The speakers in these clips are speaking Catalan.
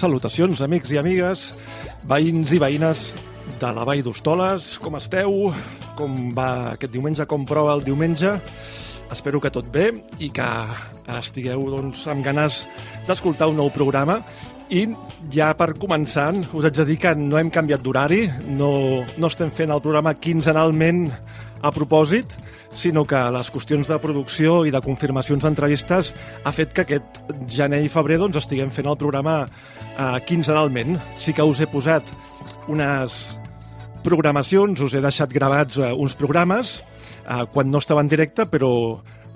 Salutacions, amics i amigues, veïns i veïnes de la Vall d'Hostoles. Com esteu? Com va aquest diumenge? Com prova el diumenge? Espero que tot bé i que estigueu doncs, amb ganes d'escoltar un nou programa. I ja per començar, us haig de dir que no hem canviat d'horari, no, no estem fent el programa quinzenalment a propòsit, sinó que les qüestions de producció i de confirmacions d'entrevistes ha fet que aquest gener i febrer doncs, estiguem fent el programa eh, quinzenalment. Sí que us he posat unes programacions, us he deixat gravats eh, uns programes eh, quan no estava en directe, però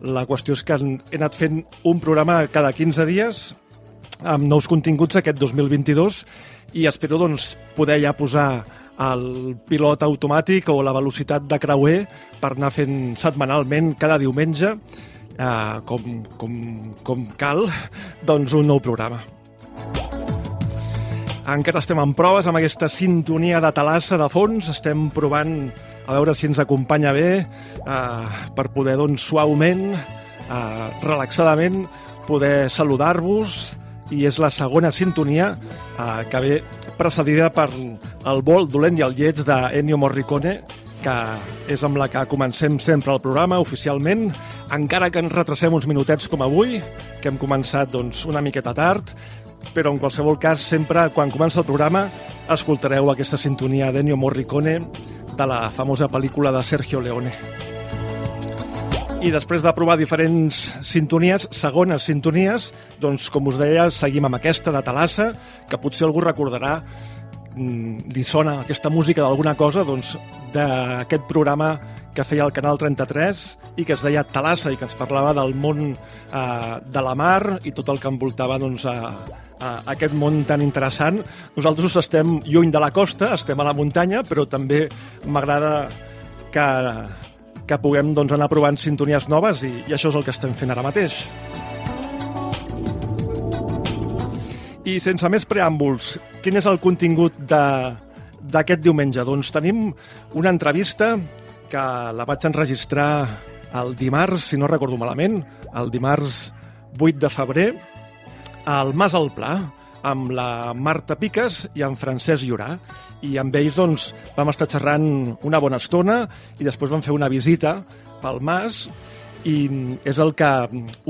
la qüestió és que he anat fent un programa cada 15 dies amb nous continguts aquest 2022 i espero doncs, poder ja posar el pilot automàtic o la velocitat de creuer per anar fent setmanalment cada diumenge eh, com, com, com cal doncs un nou programa. Encara estem en proves amb aquesta sintonia de talassa de fons, estem provant a veure si ens acompanya bé eh, per poder doncs, suaument, eh, relaxadament, poder saludar-vos i és la segona sintonia eh, que ve precedida per el vol dolent i el lleig d'Ennio Morricone, que és amb la que comencem sempre el programa oficialment, encara que ens retrasem uns minutets com avui, que hem començat doncs, una miqueta tard, però en qualsevol cas, sempre quan comença el programa escoltareu aquesta sintonia d'Ennio Morricone de la famosa pel·lícula de Sergio Leone. I després de provar diferents sintonies, segones sintonies, doncs, com us deia, seguim amb aquesta de Talassa, que potser algú recordarà, mm, li sona aquesta música d'alguna cosa, doncs, d'aquest programa que feia el Canal 33 i que es deia Talassa i que ens parlava del món eh, de la mar i tot el que envoltava doncs, a, a aquest món tan interessant. Nosaltres estem lluny de la costa, estem a la muntanya, però també m'agrada que que puguem doncs, anar provant sintonies noves i, i això és el que estem fent ara mateix. I sense més preàmbuls, quin és el contingut d'aquest diumenge? Doncs tenim una entrevista que la vaig enregistrar el dimarts, si no recordo malament, el dimarts 8 de febrer, al Mas al Pla, amb la Marta Piques i en Francesc Llorà. I amb ells doncs, vam estar xerrant una bona estona i després vam fer una visita pel Mas i és el que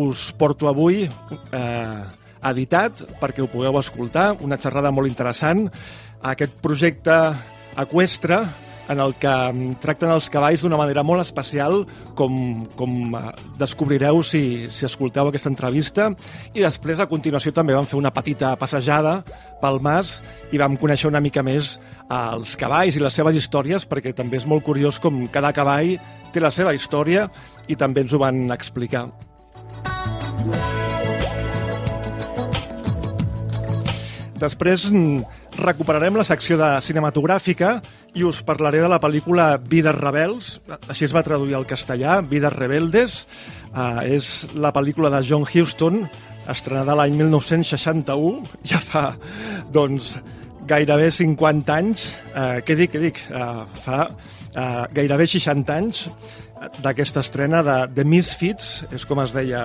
us porto avui, eh, editat perquè ho pugueu escoltar, una xerrada molt interessant. Aquest projecte equestre en el que mm, tracten els cavalls d'una manera molt especial, com, com eh, descobrireu si, si escolteu aquesta entrevista. I després, a continuació, també vam fer una petita passejada pel mas i vam conèixer una mica més els cavalls i les seves històries, perquè també és molt curiós com cada cavall té la seva història i també ens ho van explicar. Després mm, recuperarem la secció de cinematogràfica i us parlaré de la pel·lícula Vides rebels, així es va traduir al castellà, Vides rebeldes. Uh, és la pel·lícula de John Huston, estrenada l'any 1961, ja fa, doncs, gairebé 50 anys, uh, què dic, què dic, uh, fa uh, gairebé 60 anys d'aquesta estrena de The Misfits, és com es deia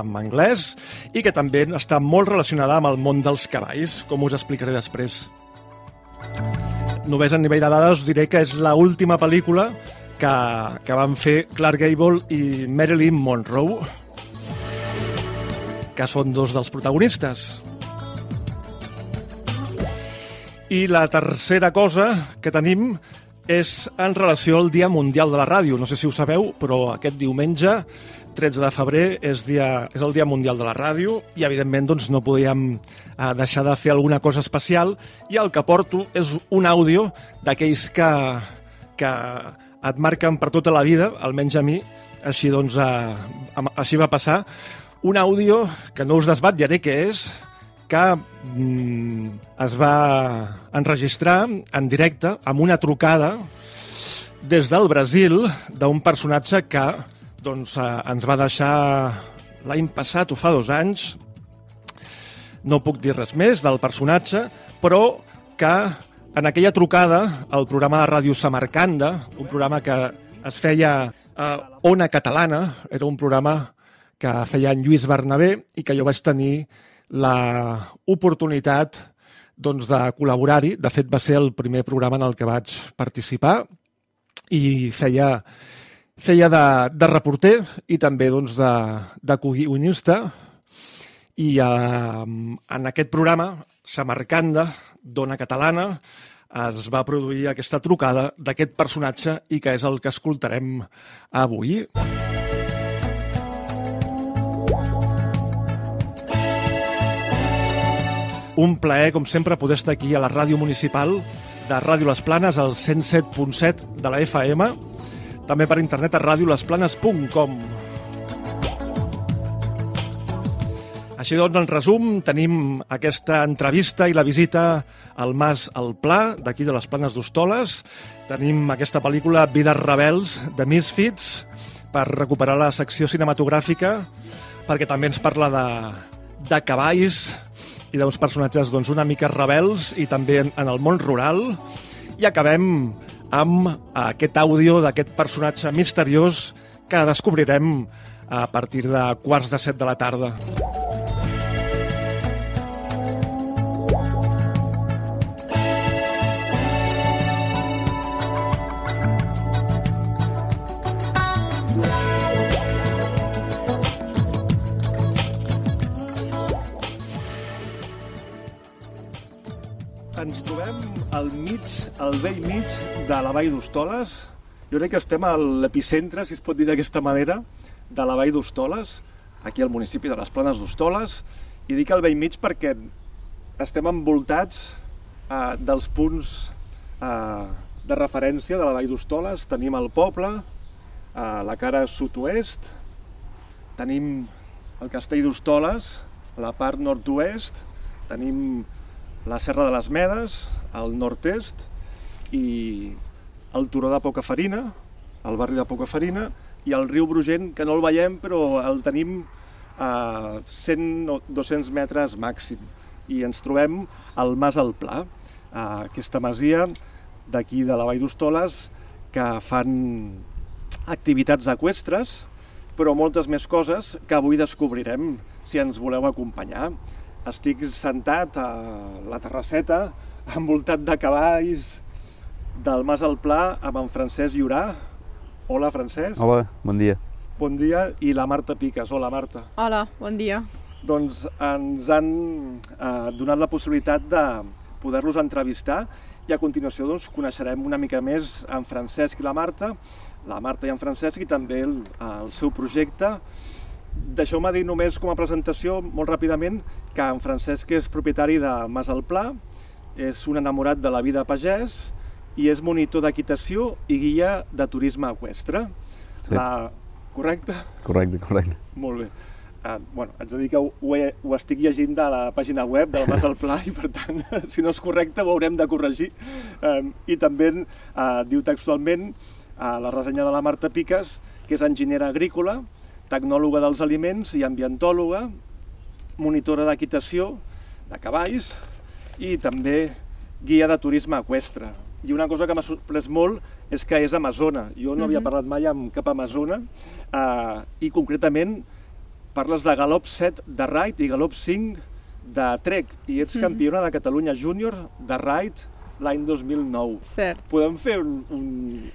en anglès, i que també està molt relacionada amb el món dels cavalls, com us explicaré després. Només a nivell de dades us diré que és l última pel·lícula que, que van fer Clark Gable i Marilyn Monroe, que són dos dels protagonistes. I la tercera cosa que tenim és en relació al Dia Mundial de la Ràdio. No sé si ho sabeu, però aquest diumenge 13 de febrer és, dia, és el Dia Mundial de la Ràdio i, evidentment, doncs, no podíem eh, deixar de fer alguna cosa especial i el que porto és un àudio d'aquells que, que et marquen per tota la vida, almenys a mi, així, doncs, eh, així va passar. Un àudio que no us desbatllaré què és, que mm, es va enregistrar en directe amb una trucada des del Brasil d'un personatge que doncs, eh, ens va deixar l'any passat o fa dos anys. No puc dir res més del personatge, però que en aquella trucada al programa de ràdio Samarcanda, un programa que es feia a Ona Catalana, era un programa que feia en Lluís Bernabé i que jo vaig tenir l'oportunitat doncs, de col·laborar-hi. De fet, va ser el primer programa en el que vaig participar i feia feia de, de reporter i també doncs, de, de guionista i eh, en aquest programa, Samarcanda, Dona Catalana, es va produir aquesta trucada d'aquest personatge i que és el que escoltarem avui. Un plaer, com sempre, poder estar aquí a la ràdio municipal de Ràdio Les Planes, al 107.7 de la FM, també per internet a radiolesplanes.com. Així doncs, en resum, tenim aquesta entrevista i la visita al Mas al Pla, d'aquí de les Planes d'Hostoles. Tenim aquesta pel·lícula Vides rebels, de Misfits, per recuperar la secció cinematogràfica, perquè també ens parla de, de cavalls i d'uns personatges doncs, una mica rebels i també en, en el món rural. I acabem amb aquest àudio d'aquest personatge misteriós que descobrirem a partir de quarts de set de la tarda. Ens trobem al mig, al vell mig de la Vall d'Hostoles. Jo crec que estem a l'epicentre, si es pot dir d'aquesta manera, de la Vall d'Hostoles, aquí al municipi de les Planes d'Hostoles, i dic al vell mig perquè estem envoltats eh, dels punts eh, de referència de la Vall d'Hostoles. Tenim el poble, a la cara sud-oest, tenim el castell d'Hostoles, la part nord-oest, tenim la Serra de les Medes, al nord-est, i el turó de Pocafarina, el barri de Pocafarina, i el riu Brugent, que no el veiem, però el tenim a 100 o 200 metres màxim. I ens trobem al Mas al Pla, aquesta masia d'aquí de la Vall d'Hostoles, que fan activitats equestres, però moltes més coses que avui descobrirem si ens voleu acompanyar. Estic sentat a la terrasseta, envoltat de cavalls del Mas al Pla, amb en Francesc Llorà. Hola, Francesc. Hola, bon dia. Bon dia. I la Marta Piques. Hola, Marta. Hola, bon dia. doncs ens han eh, donat la possibilitat de poder-los entrevistar i a continuació doncs, coneixerem una mica més en Francesc i la Marta, la Marta i en Francesc i també el, el seu projecte. Deixeu-me dir només com a presentació, molt ràpidament, que en Francesc és propietari de Mas al Pla, és un enamorat de la vida pagès i és monitor d'equitació i guia de turisme equestre. Sí. La... Correcte? Correcte, correcte. Molt bé. Uh, bueno, haig de dir que ho, he, ho estic llegint de la pàgina web del Mas al Pla i per tant, si no és correcte ho haurem de corregir. Um, I també uh, diu textualment a uh, la ressenya de la Marta Piques que és enginyera agrícola, tecnòloga dels aliments i ambientòloga, monitora d'equitació de cavalls i també guia de turisme equestre. I una cosa que m'ha sorprès molt és que és amazona. Jo no havia parlat mai amb cap amazona eh, i concretament parles de galop 7 de Ride i galop 5 de Trek i ets campiona de Catalunya júnior de Ride l'any 2009. Cert. Podem fer un, un,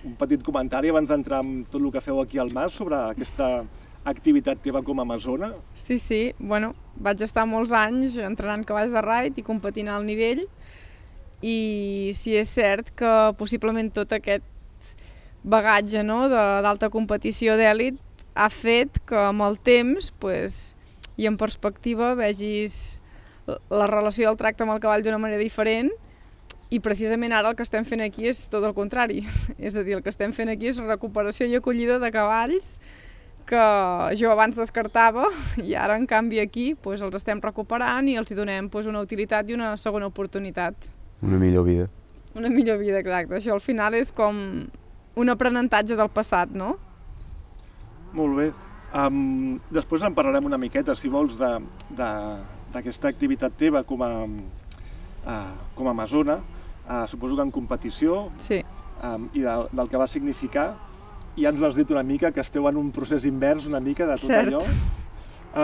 un petit comentari abans d'entrar en tot el que feu aquí al Mas sobre aquesta activitat teva com a amazona? Sí, sí. Bueno, vaig estar molts anys entrenant cavalls de raid i competint al nivell i sí és cert que possiblement tot aquest bagatge no, d'alta competició d'èlit ha fet que amb el temps pues, i en perspectiva vegis la relació del tracte amb el cavall d'una manera diferent i precisament ara el que estem fent aquí és tot el contrari. és a dir, el que estem fent aquí és recuperació i acollida de cavalls que jo abans descartava i ara en canvi aquí pues, els estem recuperant i els hi donem pues, una utilitat i una segona oportunitat. Una millor vida. Una millor vida, exacte. Això al final és com un aprenentatge del passat, no? Molt bé. Um, després en parlarem una miqueta, si vols, de- de- d'aquesta activitat teva com a, uh, com a amazona, uh, suposo que en competició, Sí, um, i de, del que va significar. Ja ens ho has dit una mica, que esteu en un procés invers una mica de tot Cert. allò.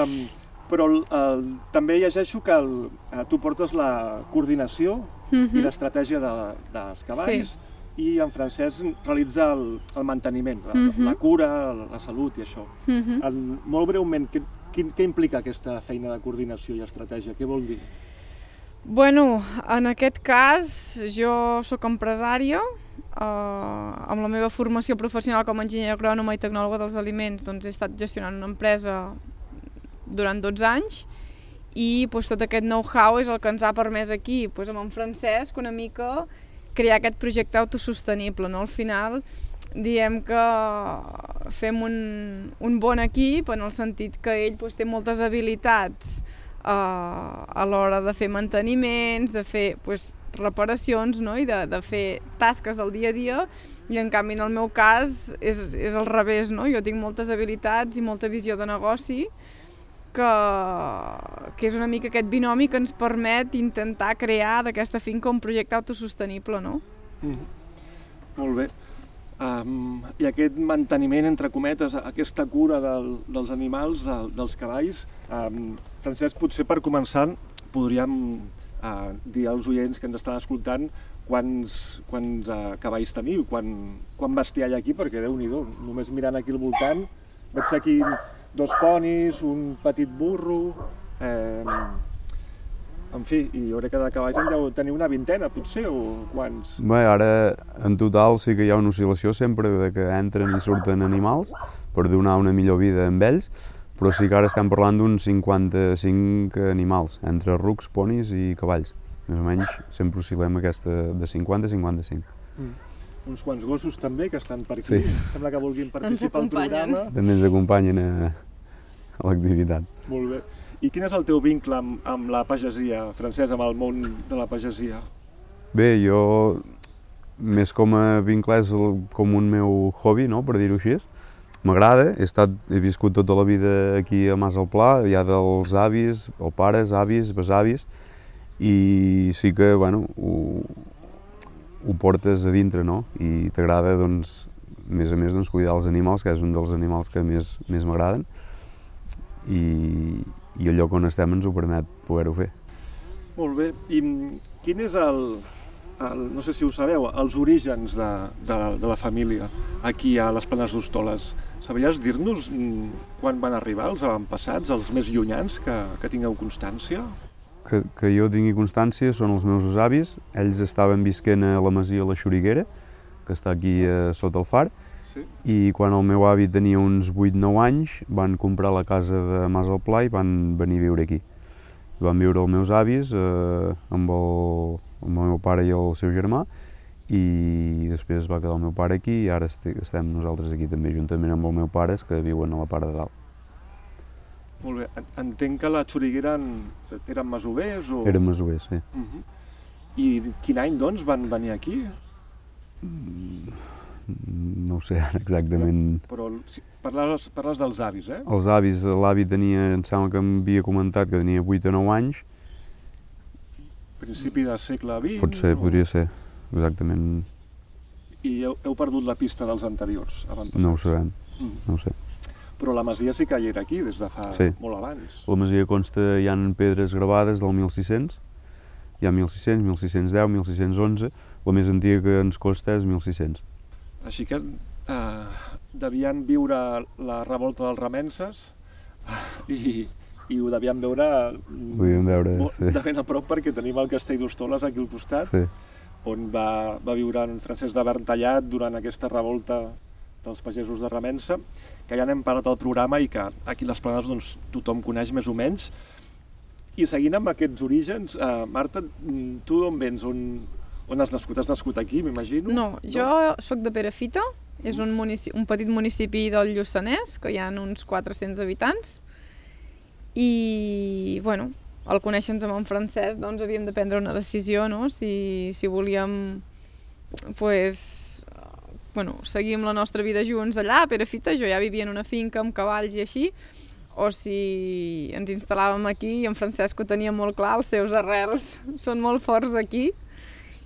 Um, però el, el, també llegeixo que el, uh, tu portes la coordinació i l'estratègia de, dels cavalls i en Francesc realitza el, el manteniment, la, la cura, la, la salut i això. En, molt breument, què, quin, què implica aquesta feina de coordinació i estratègia? Què vol dir? Bueno, en aquest cas jo sóc empresària, eh, amb la meva formació professional com a enginyer agrònoma i tecnòloga dels aliments doncs he estat gestionant una empresa durant 12 anys i doncs, tot aquest know-how és el que ens ha permès aquí, doncs, amb en Francesc, una mica crear aquest projecte autosostenible. No? Al final diem que fem un, un bon equip en el sentit que ell doncs, té moltes habilitats uh, a l'hora de fer manteniments, de fer pues, reparacions no? i de, de fer tasques del dia a dia i en canvi en el meu cas és, és al revés, no? jo tinc moltes habilitats i molta visió de negoci que, que és una mica aquest binomi que ens permet intentar crear d'aquesta finca un projecte autosostenible, no? Molt bé. Um, I aquest manteniment, entre cometes, aquesta cura del, dels animals, del, dels cavalls, um, Francesc, potser per començar podríem uh, dir als oients que ens estan escoltant quants, quants uh, cavalls teniu, quan, quan bestiar hi ha aquí, perquè déu nhi només mirant aquí al voltant, veig aquí dos ponis, un petit burro, eh, en fi, i jo crec que de cavalls en deu tenir una vintena, potser, o quants? Bé, ara en total sí que hi ha una oscil·lació sempre de que entren i surten animals per donar una millor vida amb ells, però sí que ara estem parlant d'uns 55 animals, entre rucs, ponis i cavalls. Més o menys sempre oscil·lem aquesta de 50 a 55. Uns quants gossos també que estan per aquí. Sí. Sembla que vulguin participar al programa. També ens acompanyen a, a l'activitat. Molt bé. I quin és el teu vincle amb, amb la pagesia, Francesc, amb el món de la pagesia? Bé, jo més com a vincle és el, com un meu hobby, no?, per dir-ho així. M'agrada, he, estat, he viscut tota la vida aquí a Mas al Pla, ja dels avis, o pares, avis, besavis, i sí que, bueno, ho, ho portes a dintre, no? I t'agrada, doncs, més a més, doncs, cuidar els animals, que és un dels animals que més, més m'agraden, i, i el lloc on estem ens ho permet poder-ho fer. Molt bé. I quin és el, el, no sé si ho sabeu, els orígens de, de, de la família aquí a les Planes d'Hostoles. Sabries dir-nos mm, quan van arribar els avantpassats, els més llunyans, que, que tingueu constància? Que, que jo tingui constància són els meus avis. Ells estaven visquent a la masia La Xuriguera, que està aquí eh, sota el far, Sí. i quan el meu avi tenia uns 8-9 anys van comprar la casa de Mas al Pla i van venir a viure aquí. Van viure els meus avis eh, amb, el, amb el meu pare i el seu germà i després va quedar el meu pare aquí i ara estem nosaltres aquí també juntament amb els meus pares que viuen a la part de dalt. Molt bé. En- Entenc que la Xuriguera eren, eren masovers o... Eren masovers, sí. Uh -huh. I quin any, doncs, van venir aquí? No ho sé exactament. Però si, parles, parles dels avis, eh? Els avis, l'avi tenia, em sembla que m'havia comentat que tenia 8 o 9 anys, Principi del segle XX? pot ser, o- podria ser, exactament, I heu, heu perdut la pista dels anteriors, avantpassats? no ho sabem, Mm. no ho sé. Però la masia sí que hi era aquí des de fa Sí. molt abans. La masia consta, hi ha pedres gravades del 1600, hi ha 1600, 1610, 1611, la més antiga que ens costa és 1600. Així que eh, devien viure la revolta dels remenses i, i ho devien veure Podíem veure, molt- sí. de ben a prop perquè tenim el castell d'Hostoles aquí al costat Sí, on va, va viure en Francesc de Verntallat durant aquesta revolta dels pagesos de Remensa, que ja n'hem parlat al programa i que aquí les Planes doncs, tothom coneix més o menys. I seguint amb aquests orígens, eh, Marta, tu d'on vens? On, on has nascut? Has nascut aquí, m'imagino? No, jo sóc de Perafita, és un, municipi, un petit municipi del Lluçanès, que hi ha uns 400 habitants, i, bueno, al conèixer-nos amb en Francesc, doncs havíem de prendre una decisió, no?, si, si volíem, pues, bueno, seguir amb la nostra vida junts allà, a Perafita, jo ja vivia en una finca amb cavalls i així, o si ens instal·làvem aquí i en Francesc ho tenia molt clar, els seus arrels són molt forts aquí,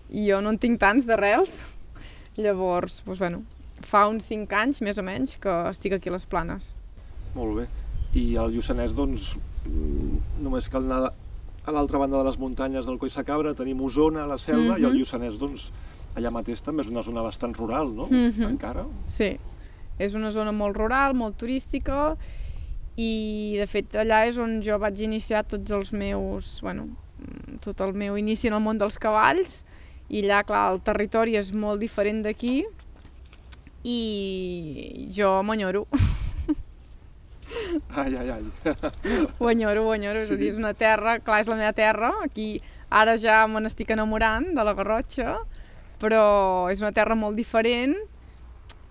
i jo no en tinc tants d'arrels. Llavors, doncs, bueno, fa uns 5 anys, més o menys, que estic aquí a les Planes. Molt bé. I al Lluçanès, doncs, mm, només cal anar a l'altra banda de les muntanyes del Collsacabra, tenim Osona, la Selva, Mhm. i el Lluçanès, doncs, allà mateix també és una zona bastant rural, no? Mhm. Encara. Sí, és una zona molt rural, molt turística, i de fet allà és on jo vaig iniciar tots els meus, bueno, mm, tot el meu inici en el món dels cavalls, i allà, clar, el territori és molt diferent d'aquí, i jo m'enyoro. Ai, ai, ai. Ho enyoro, ho enyoro, és a dir, és una terra, clar, és la meva terra, aquí ara ja me n'estic enamorant de la Garrotxa, però és una terra molt diferent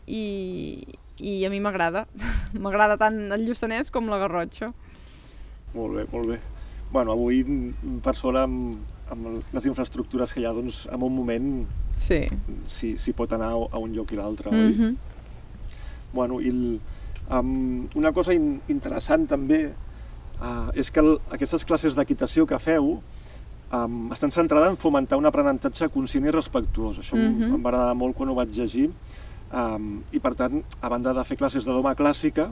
i, i a mi m'agrada. m'agrada tant el Lluçanès com la Garrotxa. Molt bé, molt bé. Bueno, avui, mm, per sort, amb, amb les infraestructures que hi ha, doncs, en un moment Sí. s'hi s'hi pot anar a un lloc i l'altre, Mm oi? -hmm. Bueno, i el, um, una cosa in, interessant també uh, és que el, aquestes classes d'equitació que feu um, estan centrades en fomentar un aprenentatge conscient i respectuós. Això mm. -hmm. em va agradar molt quan ho vaig llegir. Um, I, per tant, a banda de fer classes de doma clàssica,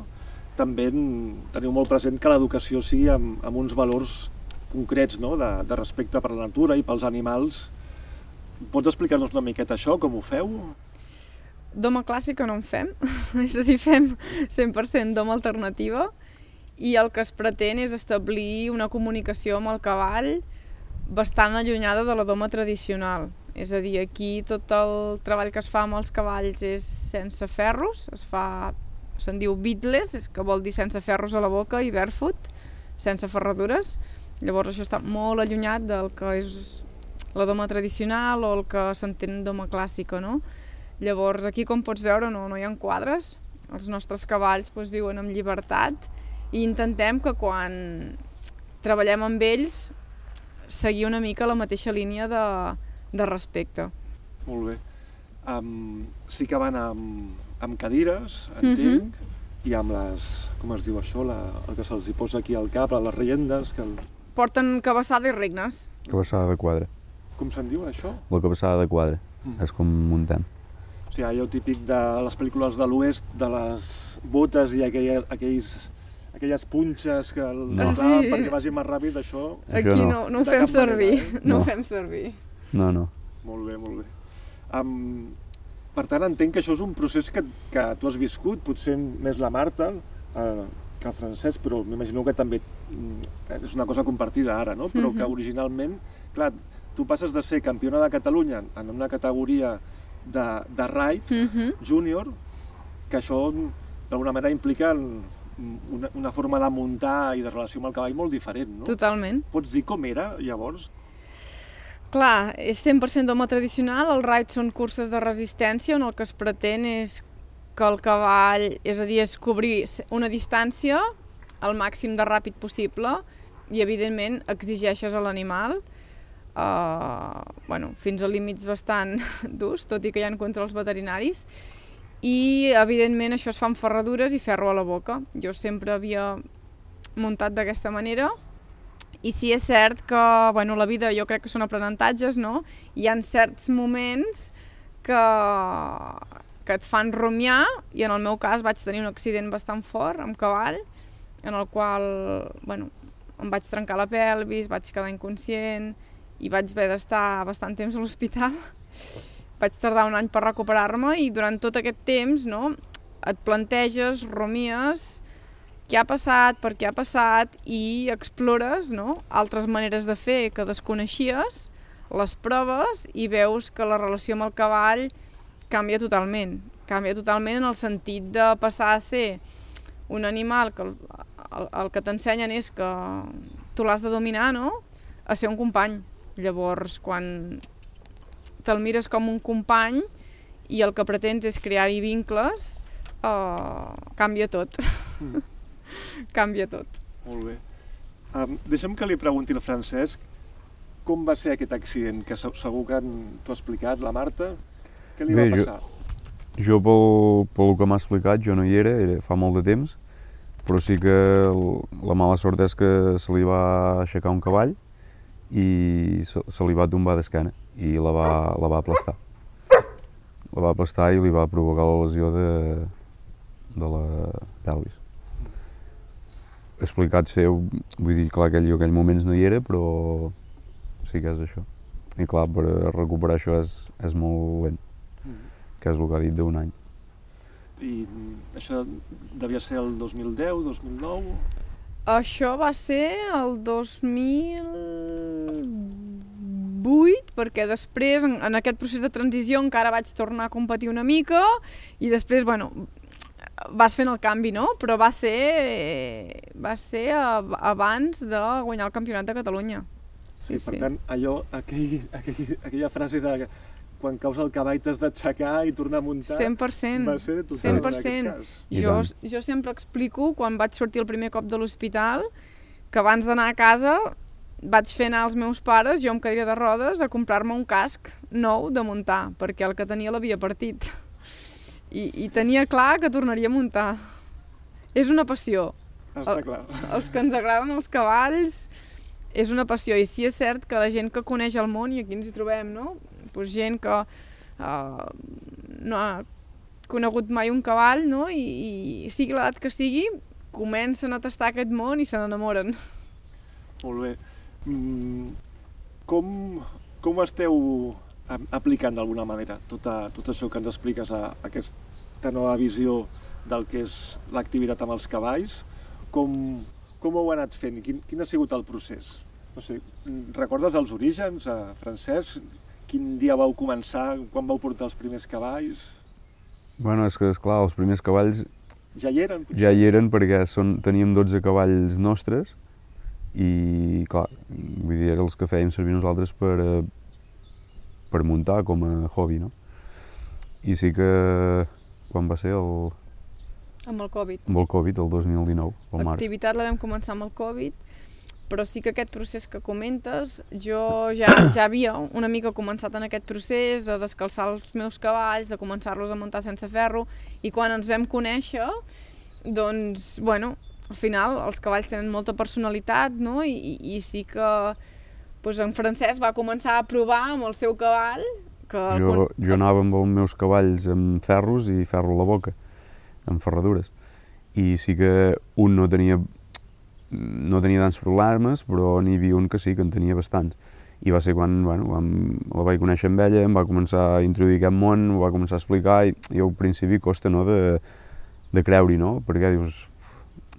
també en, teniu molt present que l'educació sigui amb, amb uns valors concrets no? de, de respecte per la natura i pels animals. Pots explicar-nos una miqueta això, com ho feu? Doma clàssica no en fem, és a dir, fem 100% doma alternativa i el que es pretén és establir una comunicació amb el cavall bastant allunyada de la doma tradicional. És a dir, aquí tot el treball que es fa amb els cavalls és sense ferros, es fa, se'n diu beatless, és que vol dir sense ferros a la boca i barefoot, sense ferradures. Llavors això està molt allunyat del que és la doma tradicional o el que s'entén doma clàssica, no? Llavors, aquí, com pots veure, no, no hi ha quadres. Els nostres cavalls doncs, viuen amb llibertat i intentem que quan treballem amb ells seguir una mica la mateixa línia de, de respecte. Molt bé. Um, sí que van amb, amb cadires, entenc, i amb les... com es diu això? La, el que se'ls posa aquí al cap, les riendes, que el, Porten cabassada i regnes. Cabassada de quadre. com se'n diu això? La cabassada de quadre. Mm. És com muntem. O sigui, allò típic de les pel·lícules de l'oest, de les botes i aquella, aquells, aquelles punxes que el No. Sí. perquè vagi més ràpid, això... Aquí no. no, no ho fem cap manera, servir, eh? no ho No. fem servir. No, no. Molt bé, molt bé. Um, per tant, entenc que això és un procés que, que tu has viscut, potser més la Marta eh, que el Francesc, però m'imagino que també mm, és una cosa compartida ara, no? Però Mhm. que originalment, clar, tu passes de ser campiona de Catalunya en una categoria de, de ride Mm -hmm. júnior, que això d'alguna manera implica una, una forma de muntar i de relació amb el cavall molt diferent, no? Totalment. Pots dir com era, llavors? Clar, és 100% d'home tradicional, els rides són curses de resistència on el que es pretén és que el cavall, és a dir, és cobrir una distància el màxim de ràpid possible i, evidentment, exigeixes a l'animal uh, bueno, fins a límits bastant durs, tot i que hi ha controls veterinaris, i, evidentment, això es fa amb ferradures i ferro a la boca. Jo sempre havia muntat d'aquesta manera, i sí és cert que bueno, la vida jo crec que són aprenentatges, no? Hi han certs moments que, que et fan rumiar i en el meu cas vaig tenir un accident bastant fort amb cavall en el qual bueno, em vaig trencar la pelvis, vaig quedar inconscient i vaig haver d'estar bastant temps a l'hospital. Vaig tardar un any per recuperar-me i durant tot aquest temps no, et planteges, rumies, què ha passat, per què ha passat i explores no, altres maneres de fer que desconeixies, les proves i veus que la relació amb el cavall canvia totalment. Canvia totalment en el sentit de passar a ser un animal que el, el, el que t'ensenyen és que tu l'has de dominar, no? A ser un company. Llavors, quan te'l mires com un company i el que pretens és crear-hi vincles, uh, canvia tot. Mm. canvia tot. Molt bé. Um, deixa'm que li pregunti al Francesc com va ser aquest accident, que segur que t'ho ha explicat, la Marta. Què li Bé, va passar? Jo, jo pel, pel que m'ha explicat, jo no hi era, era fa molt de temps, però sí que la mala sort és que se li va aixecar un cavall i se, se li va tombar d'esquena i la va, la va aplastar. La va aplastar i li va provocar la lesió de, de la pelvis. Explicat seu, vull dir, clar, aquell, aquell moments no hi era, però sí que és això. I clar, per recuperar això és, és molt lent, que és el que ha dit d'un any. I això devia ser el 2010, 2009? Això va ser el 2008, perquè després, en, en aquest procés de transició, encara vaig tornar a competir una mica i després, bueno, vas fent el canvi, no? Però va ser, va ser abans de guanyar el Campionat de Catalunya. Sí, sí per sí. tant, allò, aquell, aquell, aquella frase de quan caus al cavall t'has d'aixecar i tornar a muntar 100%, va ser total 100%. Jo, jo sempre explico, quan vaig sortir el primer cop de l'hospital, que abans d'anar a casa vaig fer anar els meus pares, jo amb cadira de rodes, a comprar-me un casc nou de muntar, perquè el que tenia l'havia partit. I, I tenia clar que tornaria a muntar. És una passió. Està clar. El, els que ens agraden els cavalls és una passió i sí és cert que la gent que coneix el món, i aquí ens hi trobem, no? Pues gent que uh, no ha conegut mai un cavall, no? I, i sigui l'edat que sigui, comencen a tastar aquest món i se n'enamoren. Molt bé. Mm, com, com esteu aplicant d'alguna manera tot, a, tot això que ens expliques a, a aquesta nova visió del que és l'activitat amb els cavalls? Com, com ho heu anat fent? Quin, quin ha sigut el procés? No sé, recordes els orígens, a Francesc? Quin dia vau començar? Quan vau portar els primers cavalls? Bueno, és que, esclar, els primers cavalls ja hi eren? Potser? Ja hi eren perquè són, teníem 12 cavalls nostres i, clar, vull dir, els que fèiem servir nosaltres per, per muntar com a hobby, no? I sí que, quan va ser el... Amb el Covid. Amb el Covid, el 2019, al març. L'activitat la vam començar amb el Covid, però sí que aquest procés que comentes, jo ja, ja havia una mica començat en aquest procés de descalçar els meus cavalls, de començar-los a muntar sense ferro, i quan ens vam conèixer, doncs, bueno, al final els cavalls tenen molta personalitat, no? I, i, i sí que doncs en Francesc va començar a provar amb el seu cavall que... Jo, jo anava amb els meus cavalls amb ferros i ferro a la boca, amb ferradures. I sí que un no tenia no tenia tants problemes, però n'hi havia un que sí, que en tenia bastants. i va ser quan bueno, vam, la vaig conèixer amb ella, em va començar a introduir aquest món, ho va començar a explicar i, i al principi costa no, de, de creure-hi, no? perquè dius,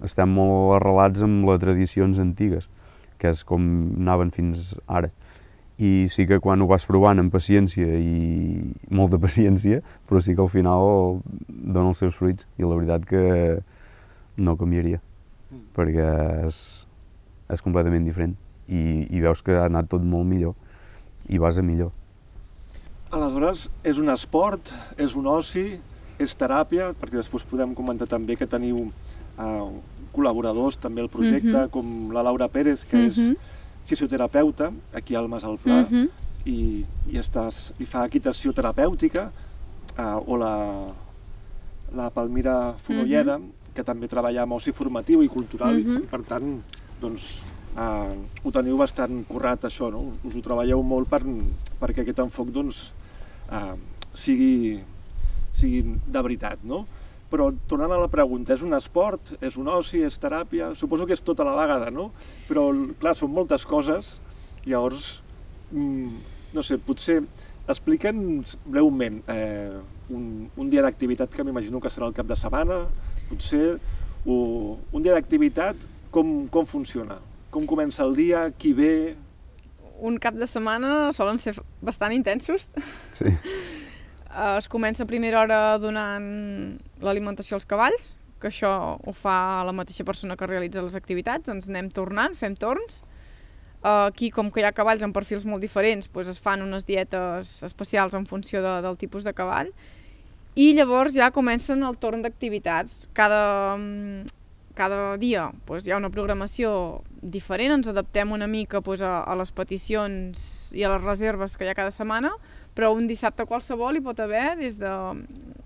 estem molt arrelats amb les tradicions antigues, que és com anaven fins ara. I sí que quan ho vas provant amb paciència i molta paciència, però sí que al final dona els seus fruits i la veritat que no canviaria, mm. perquè és, és completament diferent i, i veus que ha anat tot molt millor i vas a millor. Aleshores, és un esport, és un oci, és teràpia, perquè després podem comentar també que teniu eh, col·laboradors també al projecte, mm -hmm. com la Laura Pérez, que mm -hmm. és mhm. fisioterapeuta aquí al Mas al Pla, mm -hmm. i, i, estàs, i fa equitació terapèutica, eh, o la, la Palmira Fonolleda, mm -hmm. que també treballa amb oci formatiu i cultural, mm -hmm. i per tant, doncs, eh, ho teniu bastant currat això, no? Us ho treballeu molt per, perquè aquest enfoc doncs, eh, sigui, sigui de veritat, no? Però tornant a la pregunta, és un esport, és un oci, és teràpia? Suposo que és tota la vegada, no? Però, clar, són moltes coses, llavors, mm, no sé, potser explica'ns breument eh, un, un dia d'activitat que m'imagino que serà el cap de setmana, potser o, un dia d'activitat, com, com funciona? Com comença el dia? Qui ve? Un cap de setmana solen ser bastant intensos. Sí. es comença a primera hora donant l'alimentació als cavalls, que això ho fa la mateixa persona que realitza les activitats, ens anem tornant, fem torns. Aquí, com que hi ha cavalls amb perfils molt diferents, doncs es fan unes dietes especials en funció de, del tipus de cavall. I llavors ja comencen el torn d'activitats. Cada, cada dia doncs, hi ha una programació diferent, ens adaptem una mica doncs, a, a les peticions i a les reserves que hi ha cada setmana, però un dissabte qualsevol hi pot haver des de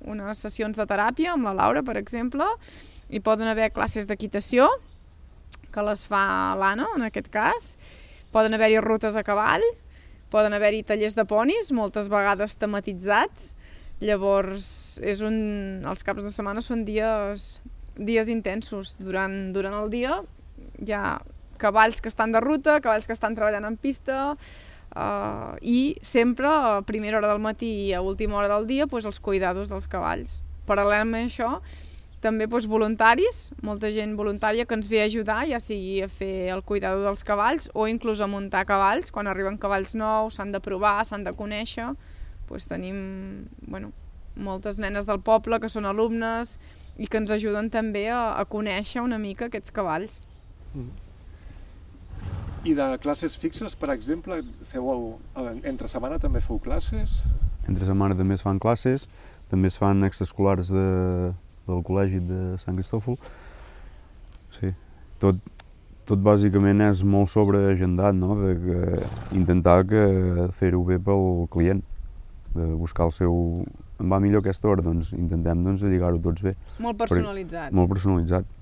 unes sessions de teràpia amb la Laura, per exemple, hi poden haver classes d'equitació, que les fa l'Anna, en aquest cas, poden haver-hi rutes a cavall, poden haver-hi tallers de ponis, moltes vegades tematitzats, llavors és un... els caps de setmana són dies dies intensos. Durant, durant el dia hi ha cavalls que estan de ruta, cavalls que estan treballant en pista, uh, i sempre a primera hora del matí i a última hora del dia pues, els cuidados dels cavalls. Paral·lelament a això, també pues, voluntaris, molta gent voluntària que ens ve a ajudar, ja sigui a fer el cuidado dels cavalls o inclús a muntar cavalls. Quan arriben cavalls nous, s'han de provar, s'han de conèixer. Pues, tenim bueno, moltes nenes del poble que són alumnes, i que ens ajuden també a, a conèixer una mica aquests cavalls. Mm. I de classes fixes, per exemple, feu entre setmana també feu classes? Entre setmana també es fan classes, també es fan extraescolars de, del col·legi de Sant Cristòfol. Sí, tot, tot bàsicament és molt sobreagendat, no? de que, intentar que fer-ho bé pel client, de buscar el seu, em va millor aquesta hora, doncs intentem doncs, lligar-ho tots bé. Molt personalitzat. Per, molt personalitzat.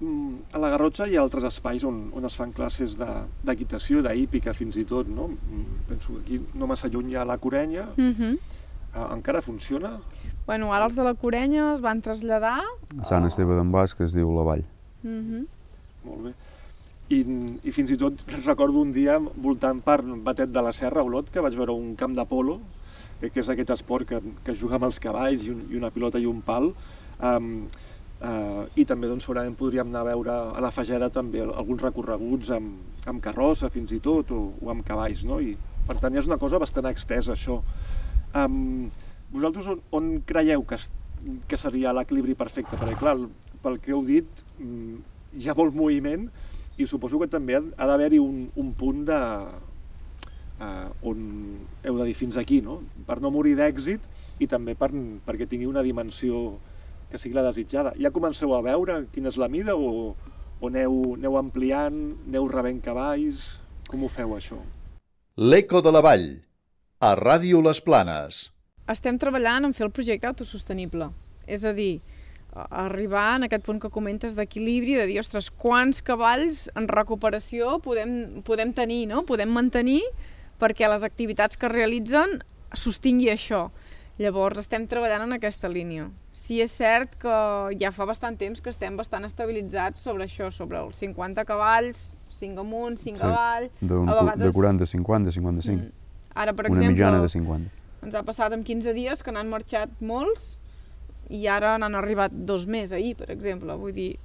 Mm, a la Garrotxa hi ha altres espais on, on es fan classes d'equitació, de, d'hípica fins i tot, no? Mm, penso que aquí no massa lluny hi ha la Corenya. Mm -hmm. uh, encara funciona? Bueno, ara els de la Corenya es van traslladar... A Sant Esteve d'en Bas, que es diu La Vall. Mm -hmm. Molt bé. I, I fins i tot recordo un dia voltant per Batet de la Serra, Olot, que vaig veure un camp de polo que és aquest esport que, que juga amb els cavalls i, un, i una pilota i un pal. Um, uh, I també doncs, segurament podríem anar a veure a la Fageda també alguns recorreguts amb, amb carrossa fins i tot o, o amb cavalls, no? I, per tant, és una cosa bastant extensa, això. Um, vosaltres on, on creieu que, que seria l'equilibri perfecte? Perquè, clar, pel que heu dit, mm, hi ha molt moviment i suposo que també ha d'haver-hi un, un punt de, eh, on heu de dir fins aquí, no? per no morir d'èxit i també per, perquè tingui una dimensió que sigui la desitjada. Ja comenceu a veure quina és la mida o, o aneu, aneu ampliant, aneu rebent cavalls? Com ho feu, això? L'Eco de la Vall, a Ràdio Les Planes. Estem treballant en fer el projecte autosostenible. És a dir, arribar en aquest punt que comentes d'equilibri, de dir, ostres, quants cavalls en recuperació podem, podem tenir, no? podem mantenir perquè les activitats que realitzen sostingui això, Llavors estem treballant en aquesta línia. Sí és cert que ja fa bastant temps que estem bastant estabilitzats sobre això, sobre els 50 cavalls, 5 amunt, 5 Sí, avall... De, a un, vegades- de 40, 50, 55. Mm. Ara, per Una exemple, mitjana de 50. ens ha passat en 15 dies que n'han marxat molts i ara n'han arribat dos més ahir, per exemple. Vull dir,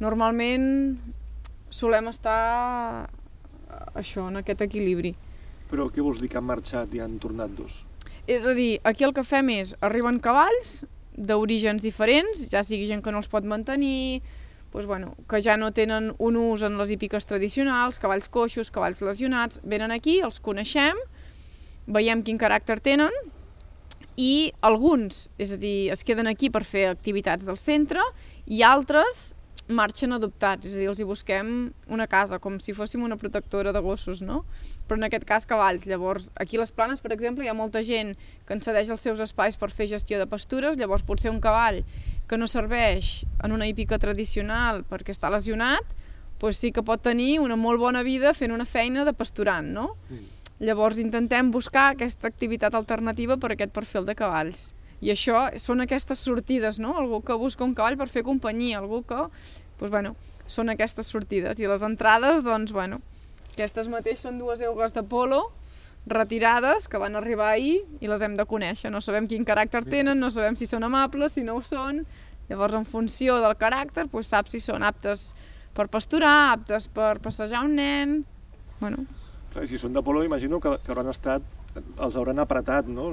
normalment solem estar eh, això, en aquest equilibri. Però què vols dir que han marxat i han tornat dos? És a dir, aquí el que fem és, arriben cavalls d'orígens diferents, ja sigui gent que no els pot mantenir, doncs, bueno, que ja no tenen un ús en les hípiques tradicionals, cavalls coixos, cavalls lesionats, venen aquí, els coneixem, veiem quin caràcter tenen i alguns, és a dir, es queden aquí per fer activitats del centre i altres marxen adoptats, és a dir, els hi busquem una casa, com si fóssim una protectora de gossos, no? Però en aquest cas cavalls. Llavors, aquí a les planes, per exemple, hi ha molta gent que en cedeix els seus espais per fer gestió de pastures, llavors potser un cavall que no serveix en una hípica tradicional perquè està lesionat, doncs sí que pot tenir una molt bona vida fent una feina de pasturant, no? Llavors intentem buscar aquesta activitat alternativa per a aquest perfil de cavalls. I això són aquestes sortides, no? Algú que busca un cavall per fer companyia, algú que, doncs, bueno, són aquestes sortides. I les entrades, doncs, bueno, aquestes mateix són dues eugues de polo retirades que van arribar ahir i les hem de conèixer. No sabem quin caràcter tenen, no sabem si són amables, si no ho són. Llavors, en funció del caràcter, doncs, saps si són aptes per pasturar, aptes per passejar un nen... Bueno, Clar, si són de polo, imagino que, que hauran estat, els hauran apretat, no?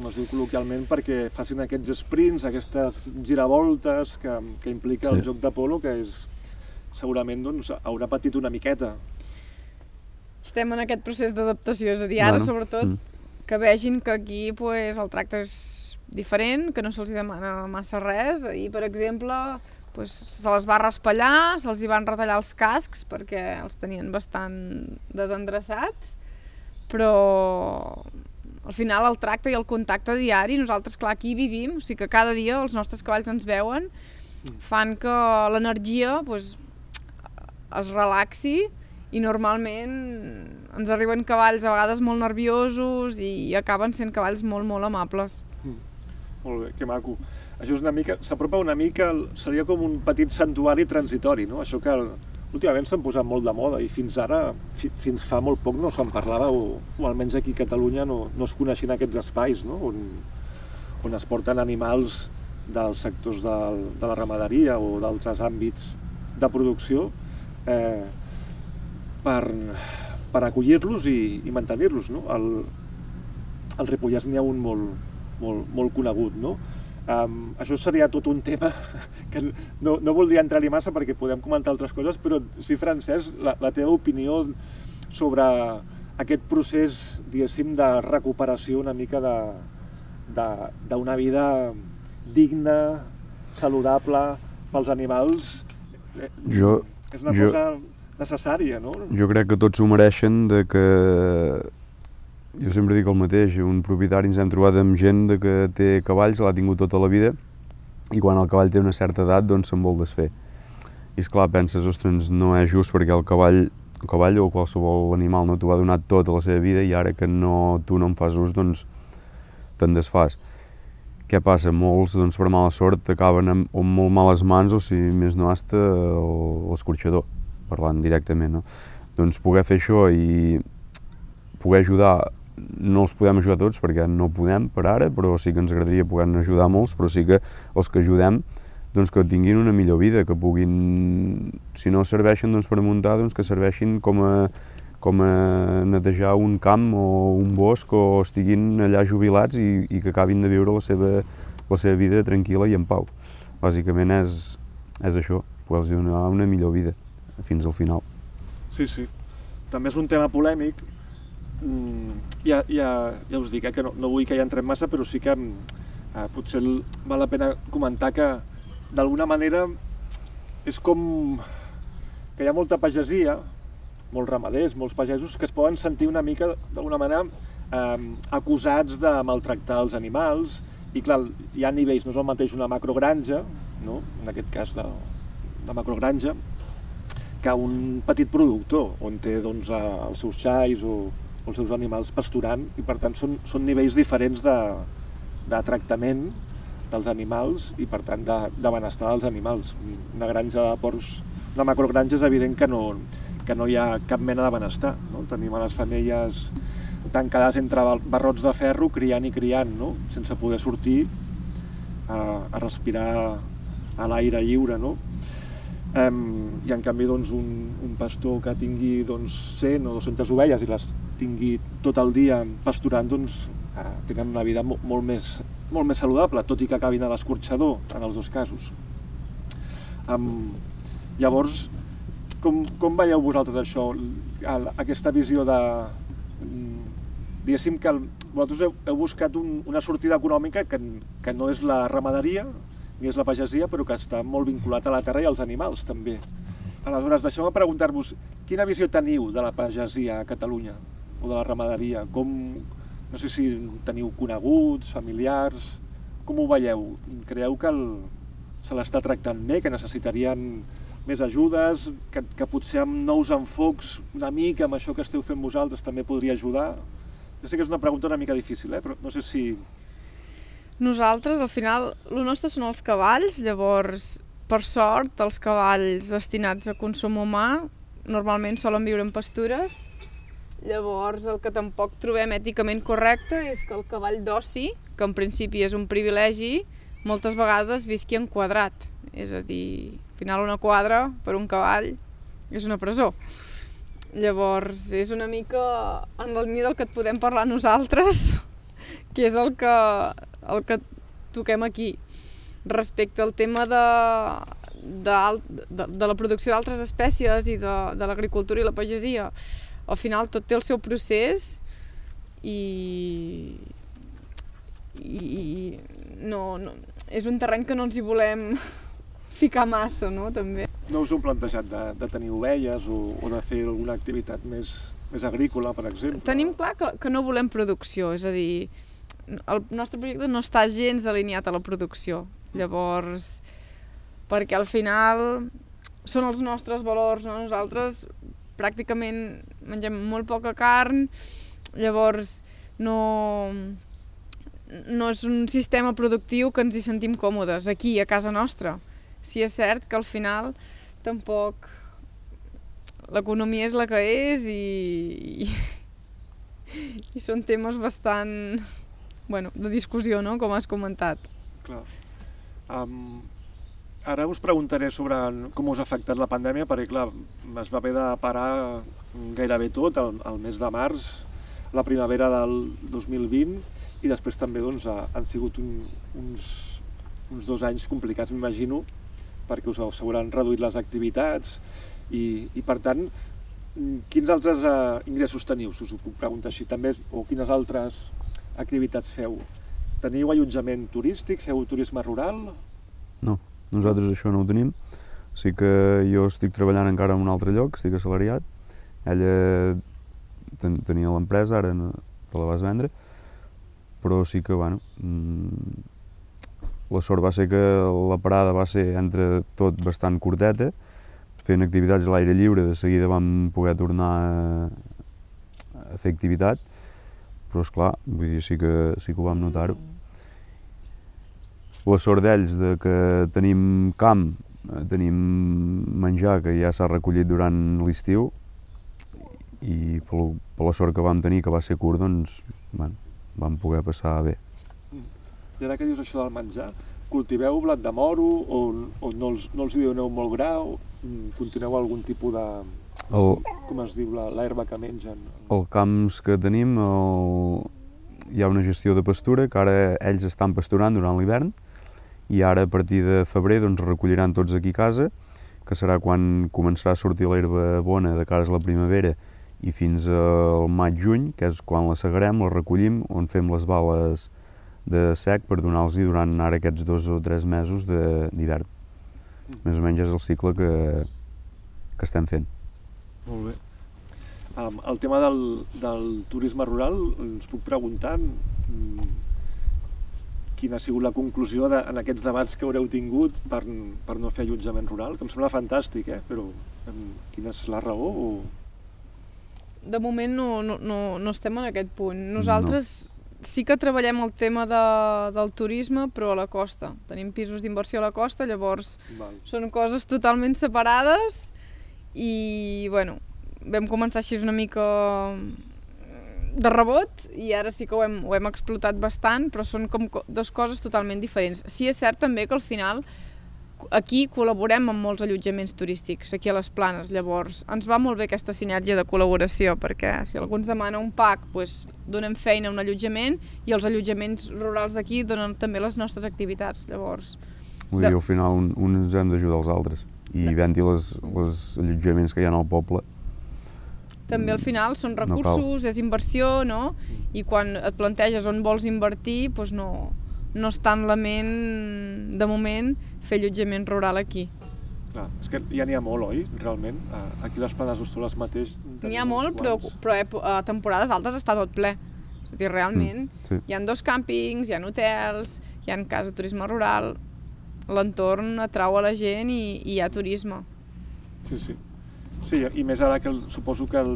Com es diu col·loquialment, perquè facin aquests sprints, aquestes giravoltes que, que implica sí. el joc de polo, que és segurament doncs, haurà patit una miqueta. estem en aquest procés d'adaptació, és a dir, ara Bueno, sobretot mm. que vegin que aquí pues, el tracte és diferent, que no se'ls demana massa res. Ahir, per exemple, pues, se les va raspallar, se'ls hi van retallar els cascs perquè els tenien bastant desendreçats, però al final el tracte i el contacte diari, nosaltres clar aquí vivim, o sigui que cada dia els nostres cavalls ens veuen, fan que l'energia pues, es relaxi i normalment ens arriben cavalls a vegades molt nerviosos i acaben sent cavalls molt, molt amables. Molt bé, que maco. Això és una mica, s'apropa una mica, seria com un petit santuari transitori, no? Això que el- últimament s'han posat molt de moda i fins ara, fi, fins fa molt poc no se'n parlava, o, o almenys aquí a Catalunya no, no es coneixien aquests espais, no? On, on es porten animals dels sectors del, de la ramaderia o d'altres àmbits de producció eh, per, per acollir-los i, i mantenir-los, no? El, al Ripollès n'hi ha un molt, molt, molt conegut, no? Um, això seria tot un tema que no, no voldria entrar-hi massa perquè podem comentar altres coses, però sí, Francesc, la, la teva opinió sobre aquest procés, diguéssim, de recuperació una mica d'una vida digna, saludable pels animals, eh, Jo, és una jo- cosa necessària, no? jo crec que tots s'ho mereixen de que jo sempre dic el mateix, un propietari ens hem trobat amb gent que té cavalls, l'ha tingut tota la vida i quan el cavall té una certa edat doncs se'n vol desfer. I esclar, penses, ostres, no és just perquè el cavall, el cavall o qualsevol animal no t'ho ha donat tota la seva vida i ara que no, tu no en fas ús, doncs te'n desfàs. Què passa? Molts, doncs, per mala sort, acaben amb, amb molt males mans o, si més no hasta, l'escorxador, parlant directament, no? Doncs poder fer això i poder ajudar, no els podem ajudar tots perquè no podem per ara, però sí que ens agradaria poder ajudar molts, però sí que els que ajudem doncs que tinguin una millor vida, que puguin, si no serveixen doncs, per muntar, doncs que serveixin com a, com a netejar un camp o un bosc o estiguin allà jubilats i, i que acabin de viure la seva, la seva vida tranquil·la i en pau. Bàsicament és, és això, poder-los donar una millor vida fins al final. Sí, sí. També és un tema polèmic. Mm, ja, ja, ja us dic eh, que no, no vull que hi entrem massa, però sí que eh, potser val la pena comentar que d'alguna manera és com que hi ha molta pagesia, molts ramaders, molts pagesos que es poden sentir una mica, d'alguna manera, eh, acusats de maltractar els animals i clar, hi ha nivells, no és el mateix una macrogranja, no? en aquest cas de, de macrogranja, que un petit productor on té doncs, eh, els seus xais o els seus animals pasturant i per tant són, són nivells diferents de, de tractament dels animals i per tant de, de benestar dels animals. Una granja de porcs, una macrogranja és evident que no, que no hi ha cap mena de benestar. No? Tenim a les femelles tancades entre barrots de ferro, criant i criant, no? sense poder sortir a, a respirar a l'aire lliure. No? Um, I en canvi doncs, un, un pastor que tingui doncs, 100 o 200 ovelles i les tingui tot el dia pasturant, doncs, uh, tenen una vida molt, molt, més, molt més saludable, tot i que acabin a l'escorxador en els dos casos. Um, llavors, com, com veieu vosaltres això, aquesta visió de... Mm, diguéssim que el, vosaltres heu, heu buscat un, una sortida econòmica que, que no és la ramaderia, ni és la pagesia, però que està molt vinculat a la terra i als animals, també. Aleshores, deixeu-me preguntar-vos, quina visió teniu de la pagesia a Catalunya, o de la ramaderia? Com, no sé si teniu coneguts, familiars, com ho veieu? Creieu que el, se l'està tractant bé, que necessitarien més ajudes, que, que potser amb nous enfocs, una mica amb això que esteu fent vosaltres també podria ajudar? Ja sé que és una pregunta una mica difícil, eh? però no sé si nosaltres, al final, el nostre són els cavalls, llavors, per sort, els cavalls destinats a consum humà normalment solen viure en pastures, llavors el que tampoc trobem èticament correcte és que el cavall d'oci, que en principi és un privilegi, moltes vegades visqui en quadrat. És a dir, al final una quadra per un cavall és una presó. Llavors, és una mica en la línia del que et podem parlar nosaltres, que és el que, el que toquem aquí. Respecte al tema de, de, de, de la producció d'altres espècies i de, de l'agricultura i la pagesia, al final tot té el seu procés i, i no, no, és un terreny que no ens hi volem ficar massa, no?, també. No us heu plantejat de, de tenir ovelles o, o de fer alguna activitat més, més agrícola, per exemple? Tenim clar que, que no volem producció, és a dir, el nostre projecte no està gens alineat a la producció. Llavors, perquè al final són els nostres valors, no? Nosaltres pràcticament mengem molt poca carn, llavors no, no és un sistema productiu que ens hi sentim còmodes, aquí, a casa nostra. Si és cert que al final tampoc l'economia és la que és i, i, i són temes bastant bueno, de discussió, no?, com has comentat. Clar. Um, ara us preguntaré sobre com us ha afectat la pandèmia, perquè, clar, es va haver de parar gairebé tot el, el mes de març, la primavera del 2020, i després també doncs, han sigut un, uns, uns dos anys complicats, m'imagino, perquè us hauran reduït les activitats, i, i per tant, quins altres uh, ingressos teniu, si us ho puc preguntar així també, o quines altres activitats feu? Teniu allotjament turístic? Feu turisme rural? No, nosaltres això no ho tenim. Sí que jo estic treballant encara en un altre lloc, estic assalariat. Ella ten tenia l'empresa, ara no, te la vas vendre, però sí que, bueno, mmm, la sort va ser que la parada va ser entre tot bastant curteta, fent activitats a l'aire lliure, de seguida vam poder tornar a, a fer activitat, però és clar, vull dir, sí que, sí que ho vam notar-ho. La sort d'ells de que tenim camp, eh, tenim menjar que ja s'ha recollit durant l'estiu i per, per la sort que vam tenir, que va ser curt, doncs bueno, vam poder passar bé. I ara que dius això del menjar, cultiveu blat de moro o, o no, els, no els hi doneu molt grau? Mm, continueu algun tipus de, el, com es diu, l'herba que mengen? El camps que tenim, el, hi ha una gestió de pastura, que ara ells estan pasturant durant l'hivern, i ara a partir de febrer doncs, recolliran tots aquí a casa, que serà quan començarà a sortir l'herba bona de cara a la primavera i fins al maig-juny, que és quan la segarem, la recollim, on fem les bales de sec per donar-los durant ara aquests dos o tres mesos d'hivern. Mm. Més o menys és el cicle que, que estem fent. Molt bé. Um, el tema del, del turisme rural, ens puc preguntar um, quina ha sigut la conclusió de, en aquests debats que haureu tingut per, per no fer allotjament rural, que em sembla fantàstic, eh? però quina és la raó? O... De moment no, no, no, no estem en aquest punt. Nosaltres no. sí que treballem el tema de, del turisme, però a la costa. Tenim pisos d'inversió a la costa, llavors Val. són coses totalment separades i, bueno, vam començar així una mica de rebot i ara sí que ho hem, ho hem explotat bastant, però són com co- dues coses totalment diferents. Sí és cert també que al final aquí col·laborem amb molts allotjaments turístics, aquí a les Planes, llavors ens va molt bé aquesta sinergia de col·laboració, perquè si algú ens demana un PAC, doncs donem feina a un allotjament i els allotjaments rurals d'aquí donen també les nostres activitats, llavors... Vull De- dir, al final un, uns hem d'ajudar els altres. I havent-hi les, les allotjaments que hi ha al poble, També al final són No recursos, és inversió, no? I quan et planteges on vols invertir, doncs no, no està en la ment, de moment, fer allotjament rural aquí. Clar, és que ja n'hi ha molt, oi, realment? Ah, Aquí les Planes d'Hostoles mateix... N'hi ha molt, però, però èpo- a temporades altes està tot ple. És a dir, realment, sí. hi han dos càmpings, hi ha hotels, hi ha casa de turisme rural, l'entorn atrau a la gent i, i hi ha turisme. Sí, sí. Sí, i més ara que el, suposo que el,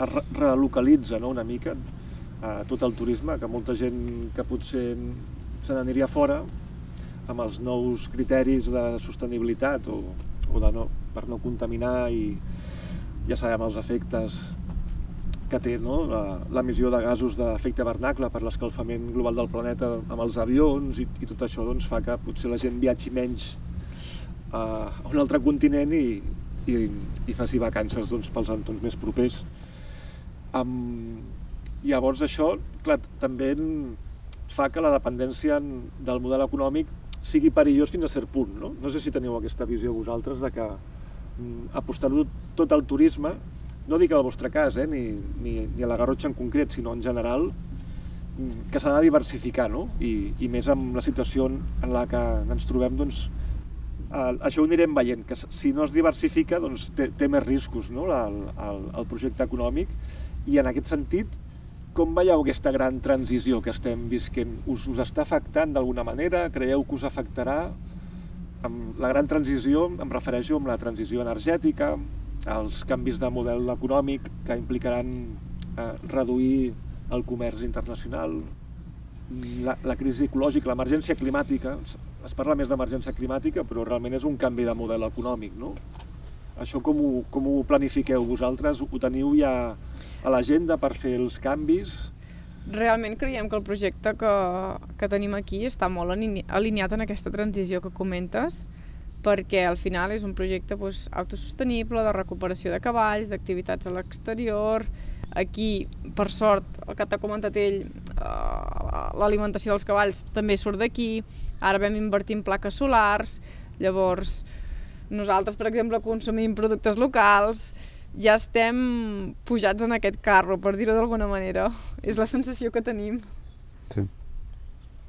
es re- relocalitza no, una mica eh, tot el turisme, que molta gent que potser se n'aniria fora amb els nous criteris de sostenibilitat o, o de no, per no contaminar i ja sabem els efectes que té no? l'emissió de gasos d'efecte hivernacle per l'escalfament global del planeta amb els avions i, i tot això doncs, fa que potser la gent viatgi menys a un altre continent i, i, i faci vacances doncs, pels entorns més propers. Um, llavors això, clar, també fa que la dependència en- del model econòmic sigui perillós fins a cert punt. No, no sé si teniu aquesta visió vosaltres de que mm, apostar-ho tot al turisme, no dic al vostre cas, eh, ni, ni, ni a la Garrotxa en concret, sinó en general, mm, que s'ha de diversificar, no? I, I més amb la situació en la que ens trobem, doncs, el, això ho anirem veient, que si no es diversifica doncs té, té més riscos no? el, el, el projecte econòmic i en aquest sentit, com veieu aquesta gran transició que estem visquent? Us, us està afectant d'alguna manera? Creieu que us afectarà? Amb la gran transició em refereixo amb la transició energètica, els canvis de model econòmic que implicaran eh, reduir el comerç internacional, la, la crisi ecològica, l'emergència climàtica, es, parla més d'emergència climàtica, però realment és un canvi de model econòmic, no? Això com ho, com ho planifiqueu vosaltres? Ho teniu ja a l'agenda per fer els canvis? Realment creiem que el projecte que, que tenim aquí està molt aline- alineat en aquesta transició que comentes, perquè al final és un projecte doncs, autosostenible, de recuperació de cavalls, d'activitats a l'exterior, aquí, per sort, el que t'ha comentat ell, eh, l'alimentació dels cavalls també surt d'aquí, ara vam invertir en plaques solars, llavors nosaltres, per exemple, consumim productes locals, ja estem pujats en aquest carro, per dir-ho d'alguna manera. És la sensació que tenim. Sí.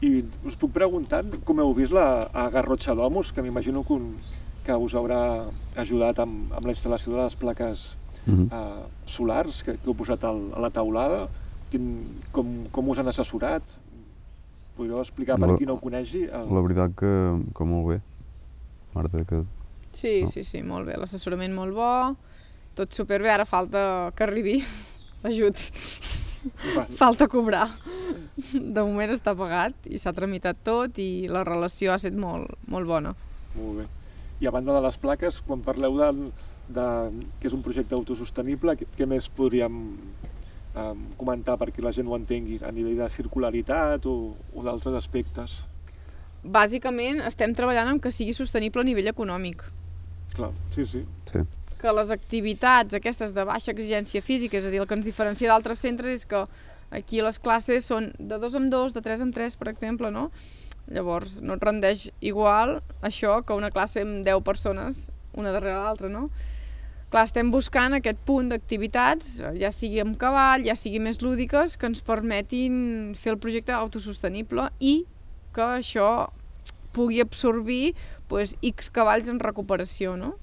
I us puc preguntar com heu vist la a Garrotxa d'Homus, que m'imagino que, un, que us haurà ajudat amb, amb la instal·lació de les plaques Mhm. eh, solars que, que heu posat al, a la taulada. Quin, com, com us han assessorat? Podríeu explicar per La- qui no ho conegi? El... La veritat que, que molt bé. Marta, que Sí, No. sí, sí, molt bé. L'assessorament molt bo, tot superbé. Ara falta que arribi l'ajut. Val. Falta cobrar. De moment està pagat i s'ha tramitat tot i la relació ha estat molt, molt bona. Molt bé. I a banda de les plaques, quan parleu de, de que és un projecte autosostenible, què, què més podríem eh, comentar perquè la gent ho entengui a nivell de circularitat o, o d'altres aspectes? Bàsicament estem treballant en que sigui sostenible a nivell econòmic. Clar, sí, sí. sí. Que les activitats aquestes de baixa exigència física, és a dir, el que ens diferencia d'altres centres és que aquí les classes són de dos en dos, de tres en tres, per exemple, no? Llavors, no et rendeix igual això que una classe amb 10 persones, una darrere l'altra, no? Clar, estem buscant aquest punt d'activitats, ja sigui amb cavall, ja sigui més lúdiques, que ens permetin fer el projecte autosostenible i que això pugui absorbir pues, X cavalls en recuperació, no?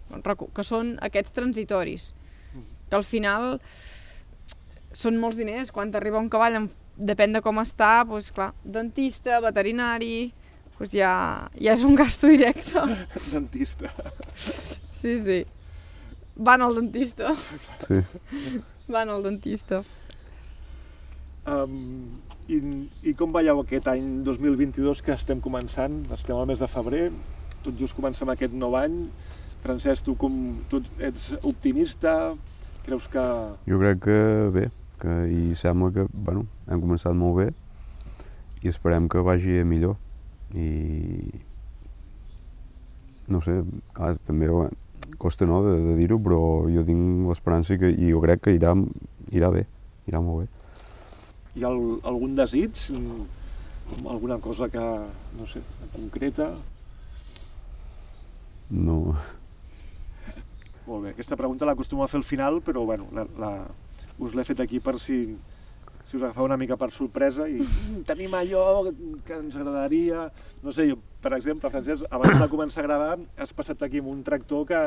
Que són aquests transitoris. Que al final són molts diners. Quan t'arriba un cavall, en, depèn de com està, pues, clar, dentista, veterinari... Pues ja, ja és un gasto directe. Dentista. Sí, sí. Van al dentista. sí. Van al dentista. Um, I, I com veieu aquest any 2022 que estem començant? Estem al mes de febrer, tot just comencem aquest nou any. Francesc, tu, com, tu ets optimista? Creus que... Jo crec que bé, que i sembla que bueno, hem començat molt bé i esperem que vagi millor. I no sé, clar, també costa no, de, de dir-ho, però jo tinc l'esperança que, i jo crec que irà, irà bé, irà molt bé. Hi ha el, algun desig? Alguna cosa que, no sé, concreta? No. Molt bé, aquesta pregunta l'acostumo a fer al final, però bueno, la, la, us l'he fet aquí per si, si us agafeu una mica per sorpresa i "Mm, tenim allò que ens agradaria... No sé, jo, per exemple, Francesc, abans de començar a gravar has passat aquí amb un tractor que,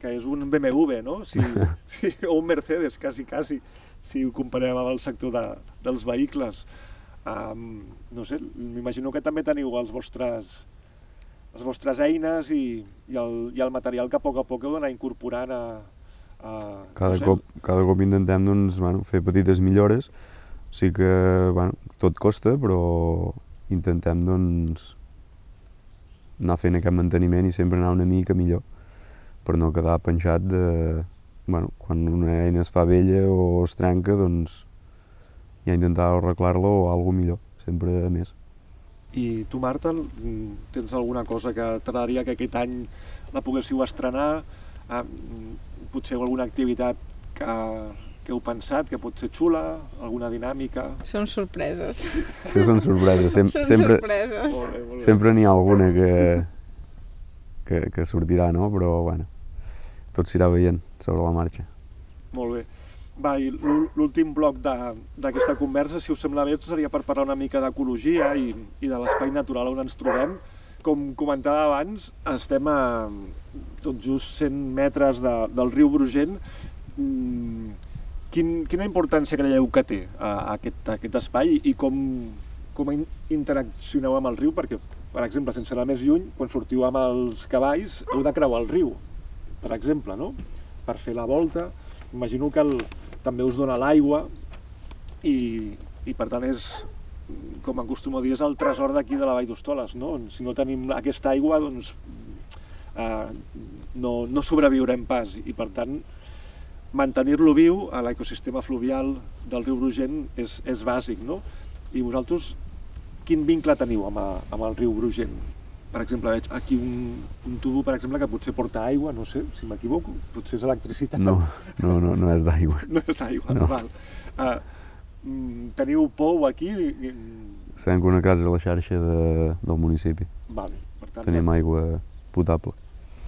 que és un BMW, no? Si, si, o un Mercedes, quasi, quasi, si ho comparem amb el sector de, dels vehicles. Um, no sé, m'imagino que també teniu els vostres, les vostres eines i, i, el, i el material que a poc a poc heu d'anar incorporant a... a Cada, no sé, cop, cada cop intentem doncs, bueno, fer petites millores. Sí que bueno, tot costa, però intentem doncs, anar fent aquest manteniment i sempre anar una mica millor per no quedar penjat de... Bueno, quan una eina es fa vella o es trenca, doncs ja intentar arreglar-la o alguna millor, sempre a més. I tu, Marta, mm, tens alguna cosa que t'agradaria que aquest any la poguéssiu estrenar? Mm, potser alguna activitat que, que heu pensat que pot ser xula? Alguna dinàmica? Són sorpreses. Això són sorpreses, Sem Són sempre, sorpreses. Molt bé, molt bé. sempre n'hi ha alguna que, que, que sortirà, no? Però, bueno, tot s'irà veient sobre la marxa. Molt bé. Va, i l'ú- l'últim bloc d'aquesta conversa, si us sembla bé, seria per parlar una mica d'ecologia i, i de l'espai natural on ens trobem. Com comentava abans, estem a tot just 100 metres de, del riu Brugent. Mm, quin, quina importància creieu que té a, aquest, aquest espai i com, com in- interaccioneu amb el riu? Perquè, per exemple, sense anar més lluny, quan sortiu amb els cavalls, heu de creuar el riu, per exemple, no? Per fer la volta. Imagino que el, també us dona l'aigua i, i per tant és, com acostumo a dir, és el tresor d'aquí de la Vall d'Hostoles, no? Si no tenim aquesta aigua, doncs eh, no, no sobreviurem pas i per tant mantenir-lo viu a l'ecosistema fluvial del riu Brugent és, és bàsic, no? I vosaltres quin vincle teniu amb, a, amb el riu Brugent? Per exemple, veig aquí un, un tubo, per exemple, que potser porta aigua, no sé, si m'equivoco, potser és electricitat. No, no, no, no és d'aigua. No és d'aigua, No. val. Uh, teniu pou aquí? Estem connectats a la xarxa de, del municipi. Vale, per tant, Tenim aigua potable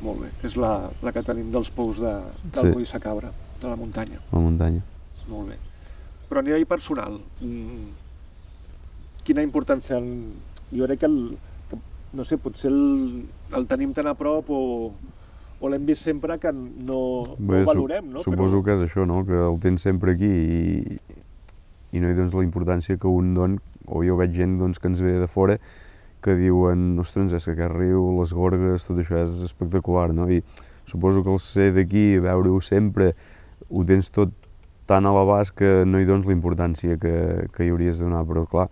molt bé. És la, la que tenim dels pous de, del Sí. Moll Sacabra, de la muntanya. la muntanya. Molt bé. Però a nivell personal, mm, quina importància... En... Jo crec que, el, no sé, potser el, el tenim tan a prop o, o l'hem vist sempre que no, no Bé, ho valorem, no? Suposo que és això, no? que el tens sempre aquí i, i no hi dones la importància que un don, o jo veig gent doncs, que ens ve de fora que diuen, ostres, és que aquest riu, les gorgues, tot això és espectacular, no? I suposo que el ser d'aquí, veure-ho sempre, ho tens tot tan a l'abast que no hi dones la importància que, que hi hauries de donar, però clar,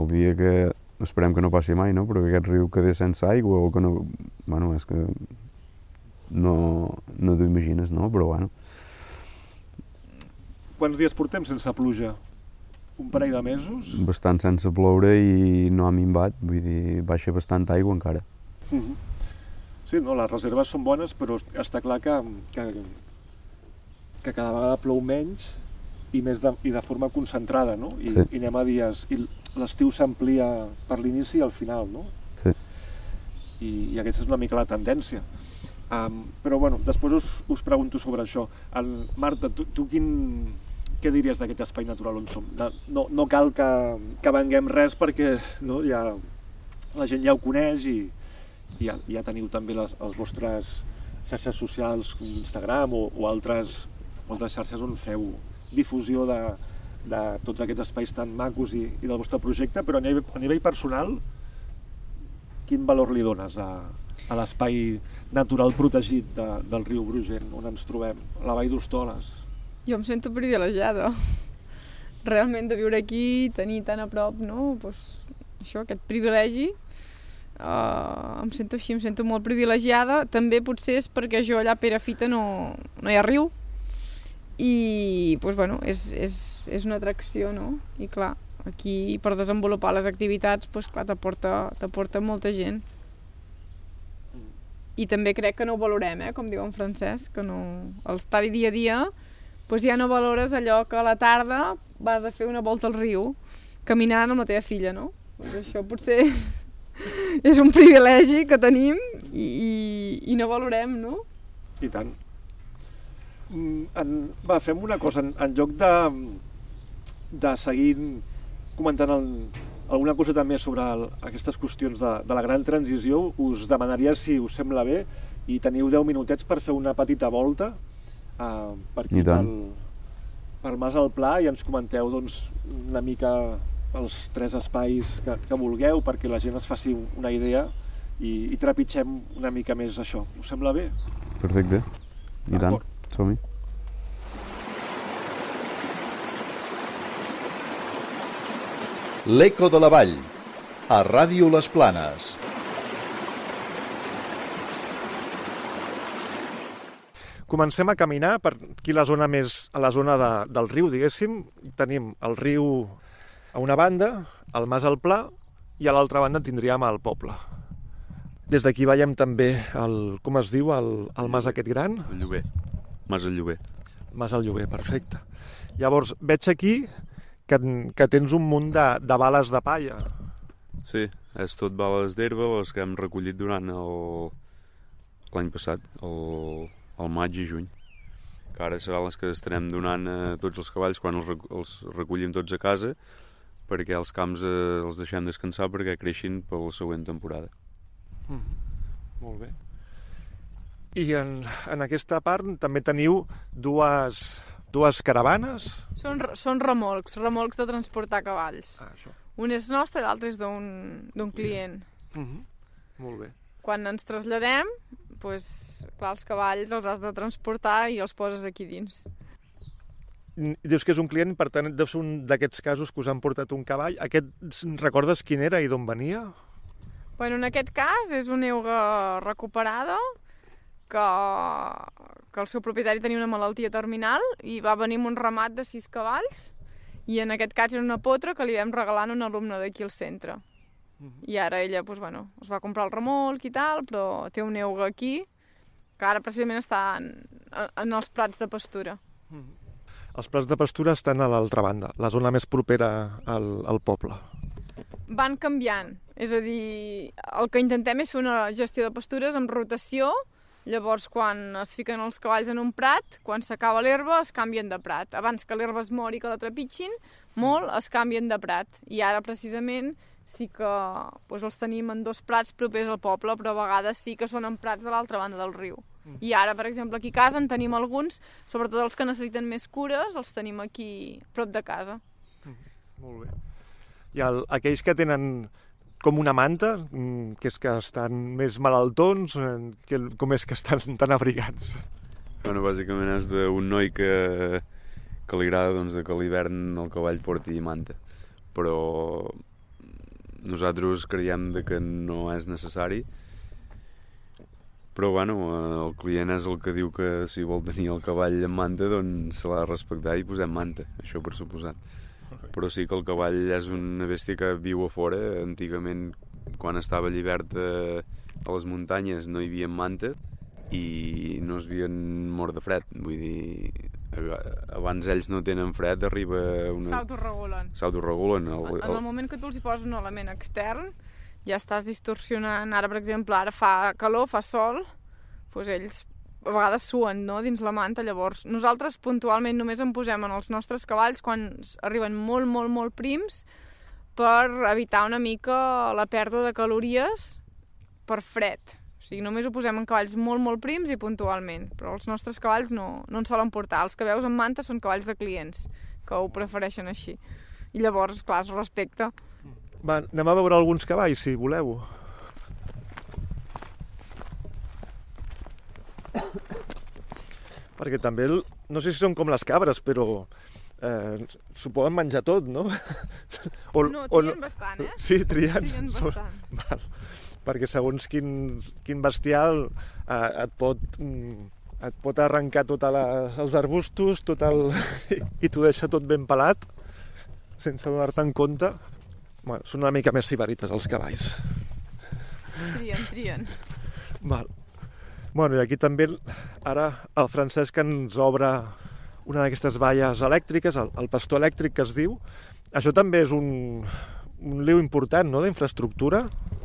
el dia que, esperem que no passi mai, no? però que aquest riu quedés sense aigua o que no... Bueno, és que no, no t'ho imagines, no? Però bueno, Quants dies portem sense pluja? Un parell de mesos? bastant sense ploure i no ha minvat, vull dir, baixa bastant aigua encara. Mhm. Sí, no, les reserves són bones, però està clar que, que, que cada vegada plou menys i més de, i de forma concentrada, no? I, Sí. i anem a dies... I l'estiu s'amplia per l'inici i al final, no? Sí. I, I aquesta és una mica la tendència. Um, però, bueno, després us, us pregunto sobre això. El, Marta, tu, tu quin, què diries d'aquest espai natural on som? No, no, no cal que, que venguem res perquè no, ja, la gent ja ho coneix i, i ja, ja teniu també les, els vostres xarxes socials, com Instagram o, o altres, altres xarxes on feu difusió de, de tots aquests espais tan macos i, i del vostre projecte, però a nivell, a nivell personal, quin valor li dones a, a l'espai natural protegit de, del riu Brugent, on ens trobem, a la vall d'Hostoles? Jo em sento privilegiada. realment de viure aquí, tenir tan a prop, no? Pues, això, aquest privilegi, uh, em sento així, em sento molt privilegiada. També potser és perquè jo allà a Perafita no, no hi ha riu, i pues, bueno, és, és, és una atracció, no? I clar, aquí per desenvolupar les activitats pues, clar, t'aporta molta gent. I també crec que no ho valorem, eh? com diu en Francesc, que no... el estar-hi dia a dia pues ja no valores allò que a la tarda vas a fer una volta al riu caminant amb la teva filla, no? Doncs això potser és un privilegi que tenim i, i, i no valorem, no? I tant. Mm, en, va, fem una cosa, en, en lloc de, de seguir comentant el, alguna cosa també sobre el, aquestes qüestions de, de la gran transició, us demanaria si us sembla bé i teniu 10 minutets per fer una petita volta uh, per aquí pel, per Mas al Pla i ens comenteu doncs, una mica els tres espais que, que vulgueu perquè la gent es faci una idea i, i trepitgem una mica més això. Us sembla bé? Perfecte. I tant. Som-hi. L'Eco de la Vall, a Ràdio Les Planes. Comencem a caminar per aquí la zona més a la zona de, del riu, diguéssim. Tenim el riu a una banda, el Mas al Pla, i a l'altra banda tindríem el poble. Des d'aquí veiem també el, com es diu, el, el mas aquest gran? El Llober. Mas al Llober. Mas al Llober, perfecte. Llavors, veig aquí que, que tens un munt de, de bales de palla. Sí, és tot bales d'herba, les que hem recollit durant l'any passat, el, el maig i juny que ara seran les que estarem donant a tots els cavalls quan els, els recollim tots a casa perquè els camps eh, els deixem descansar perquè creixin per la següent temporada. Mm -hmm. Molt bé. I en, en aquesta part també teniu dues, dues caravanes? Són, són remolcs, remolcs de transportar cavalls. Ah, això. Un és nostre i l'altre és d'un client. Mm -hmm. Molt bé. Quan ens traslladem, pues, clar, els cavalls els has de transportar i els poses aquí dins. Dius que és un client, per tant, deu ser un d'aquests casos que us han portat un cavall. Aquest, recordes quin era i d'on venia? Bueno, en aquest cas és una euga recuperada que, que el seu propietari tenia una malaltia terminal i va venir amb un ramat de sis cavalls i en aquest cas era una potra que li vam regalar a un alumne d'aquí al centre. Uh -huh. I ara ella, doncs, bueno, es va comprar el remolc i tal, però té una euga aquí que ara precisament està en, en els prats de pastura. Uh -huh. Els prats de pastura estan a l'altra banda, la zona més propera al, al poble van canviant. És a dir, el que intentem és fer una gestió de pastures amb rotació, llavors quan es fiquen els cavalls en un prat, quan s'acaba l'herba es canvien de prat. Abans que l'herba es mori, que la trepitgin, molt es canvien de prat. I ara precisament sí que doncs, els tenim en dos prats propers al poble, però a vegades sí que són en prats de l'altra banda del riu. Mm. I ara, per exemple, aquí a casa en tenim alguns, sobretot els que necessiten més cures, els tenim aquí prop de casa. Mm. Molt bé i el, aquells que tenen com una manta, mm, que és que estan més malaltons, eh, que, com és que estan tan abrigats? Bueno, bàsicament és d'un noi que, que li agrada doncs, que l'hivern el cavall porti manta, però nosaltres creiem de que no és necessari, però bueno, el client és el que diu que si vol tenir el cavall amb manta doncs se l'ha de respectar i posem manta, això per suposat però sí que el cavall és una bèstia que viu a fora. Antigament, quan estava llibert a, a les muntanyes, no hi havia manta i no es havien mort de fred. Vull dir, abans ells no tenen fred, arriba una... S'autoregulen. S'autoregulen. El, el... En el moment que tu els hi poses un element extern, ja estàs distorsionant. Ara, per exemple, ara fa calor, fa sol, doncs ells a vegades suen no? dins la manta, llavors nosaltres puntualment només en posem en els nostres cavalls quan arriben molt, molt, molt prims per evitar una mica la pèrdua de calories per fred. O sigui, només ho posem en cavalls molt, molt prims i puntualment, però els nostres cavalls no, no en solen portar. Els que veus en manta són cavalls de clients, que ho prefereixen així. I llavors, clar, es respecta. Va, anem a veure alguns cavalls, si voleu. perquè també, el, no sé si són com les cabres, però eh, s'ho poden menjar tot, no? o, No, trien bastant, eh? Sí, trien. Trien bastant. Val. Perquè segons quin, quin bestial eh, et pot mm, et pot arrencar tots els arbustos tot el, i t'ho deixa tot ben pelat sense donar-te en compte. Bueno, són una mica més sibarites els cavalls. Trien, trien. Val. Bueno, i aquí també ara el Francesc ens obre una d'aquestes valles elèctriques, el, el pastor elèctric que es diu. Això també és un, un liu important, no?, d'infraestructura.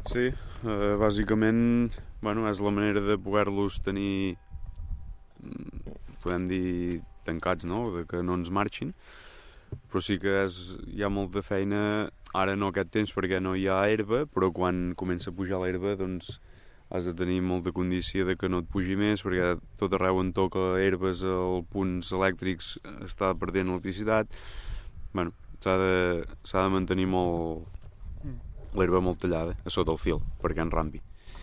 Sí, eh, bàsicament bueno, és la manera de poder-los tenir, mm, podem dir, tancats, no? de que no ens marxin, però sí que és, hi ha molta feina, ara no aquest temps perquè no hi ha herba, però quan comença a pujar l'herba doncs has de tenir molta condició de que no et pugi més perquè tot arreu on toca herbes els punts elèctrics està perdent electricitat bueno, s'ha de, s'ha de mantenir molt l'herba molt tallada a sota el fil perquè en rampi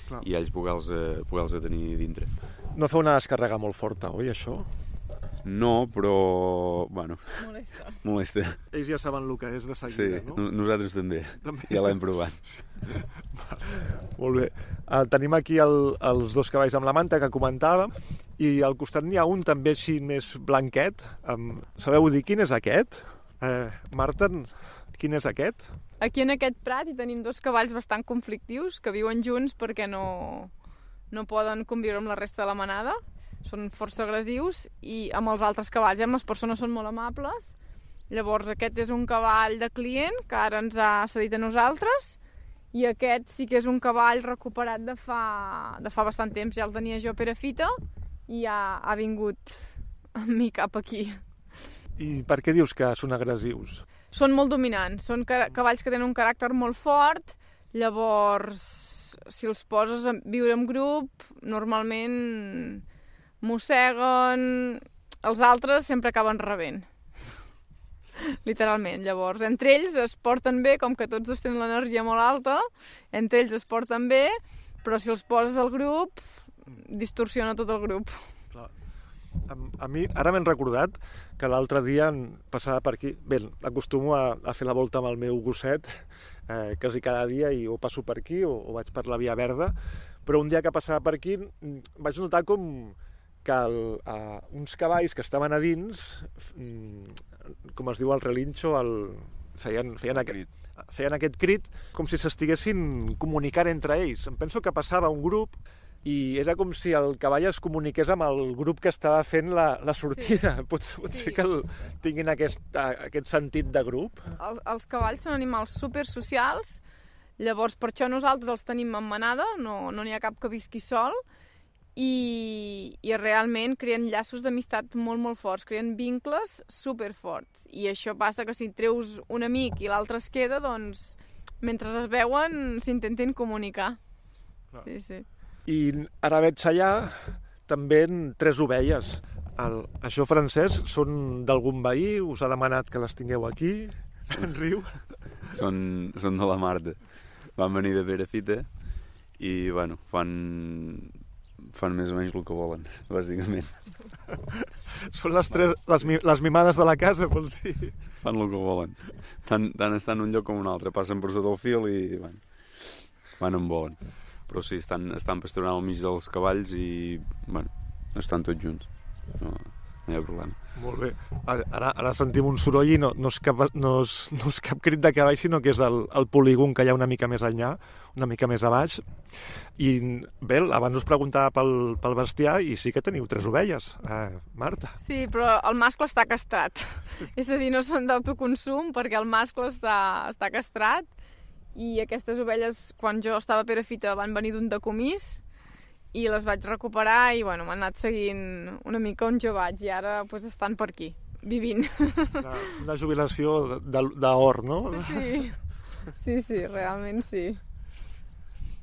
Clar. i ells poder-los poder tenir dintre No fa una descàrrega molt forta, oi, això? no, però bueno, Molesta. molesta Ells ja saben el que és de sí, seguida, no? no? nosaltres també, També. ja l'hem provat Molt bé. Uh, tenim aquí el, els dos cavalls amb la manta que comentàvem i al costat n'hi ha un també així més blanquet. Um, sabeu dir quin és aquest? Uh, Marta, quin és aquest? Aquí en aquest prat hi tenim dos cavalls bastant conflictius que viuen junts perquè no, no poden conviure amb la resta de la manada. Són força agressius i amb els altres cavalls, amb les persones són molt amables. Llavors aquest és un cavall de client que ara ens ha cedit a nosaltres i aquest sí que és un cavall recuperat de fa, de fa bastant temps. Ja el tenia jo per a fita i ha, ha vingut amb mi cap aquí. I per què dius que són agressius? Són molt dominants, són ca- cavalls que tenen un caràcter molt fort, llavors si els poses a viure en grup, normalment mosseguen, els altres sempre acaben rebent. Literalment, llavors, entre ells es porten bé, com que tots dos tenen l'energia molt alta, entre ells es porten bé, però si els poses al grup, distorsiona tot el grup. Clar. A, a mi, ara m'he recordat que l'altre dia passava per aquí. Bé, acostumo a, a fer la volta amb el meu gosset eh, quasi cada dia i o passo per aquí o, o vaig per la Via Verda, però un dia que passava per aquí mm, vaig notar com que el, uh, uns cavalls que estaven a dins, mm, com es diu el relinxo, el, feien, feien, aquest, feien aquest crit com si s'estiguessin comunicant entre ells. Em penso que passava un grup i era com si el cavall es comuniqués amb el grup que estava fent la, la sortida. Sí. Pot, pot Sí. que el, tinguin aquest, aquest sentit de grup. El, els cavalls són animals super socials, llavors per això nosaltres els tenim en manada, no n'hi no ha cap que visqui sol, i, i realment creen llaços d'amistat molt, molt forts, creen vincles super forts. I això passa que si treus un amic i l'altre es queda, doncs mentre es veuen s'intenten comunicar. Clar. Sí, sí. I ara veig allà també en tres ovelles. El, això, Francesc, són d'algun veí? Us ha demanat que les tingueu aquí? Se'n riu? són, són de la Marta van venir de Perafita i bueno, fan fan més o menys el que volen bàsicament, Són les, tres, les, les mimades de la casa, vols dir? fan el que volen. Tant, tant estan en un lloc com un altre. Passen per sota el fil i bueno, van on volen. Però sí, estan, estan pasturant al mig dels cavalls i bueno, estan tots junts. No, no hi ha problema Molt bé. Ara, ara sentim un soroll i no, no, és cap, no, és, no és cap crit de cavall, sinó que és el, el polígon que hi ha una mica més enllà, una mica més a baix. I bé, abans us preguntava pel, pel bestiar i sí que teniu tres ovelles, eh, Marta. Sí, però el mascle està castrat. És a dir, no són d'autoconsum perquè el mascle està, està castrat i aquestes ovelles, quan jo estava a Perafita, van venir d'un decomís i les vaig recuperar i bueno, m'han anat seguint una mica on jo vaig i ara pues, estan per aquí, vivint. Una, una jubilació d'or, no? Sí, sí, sí, realment sí.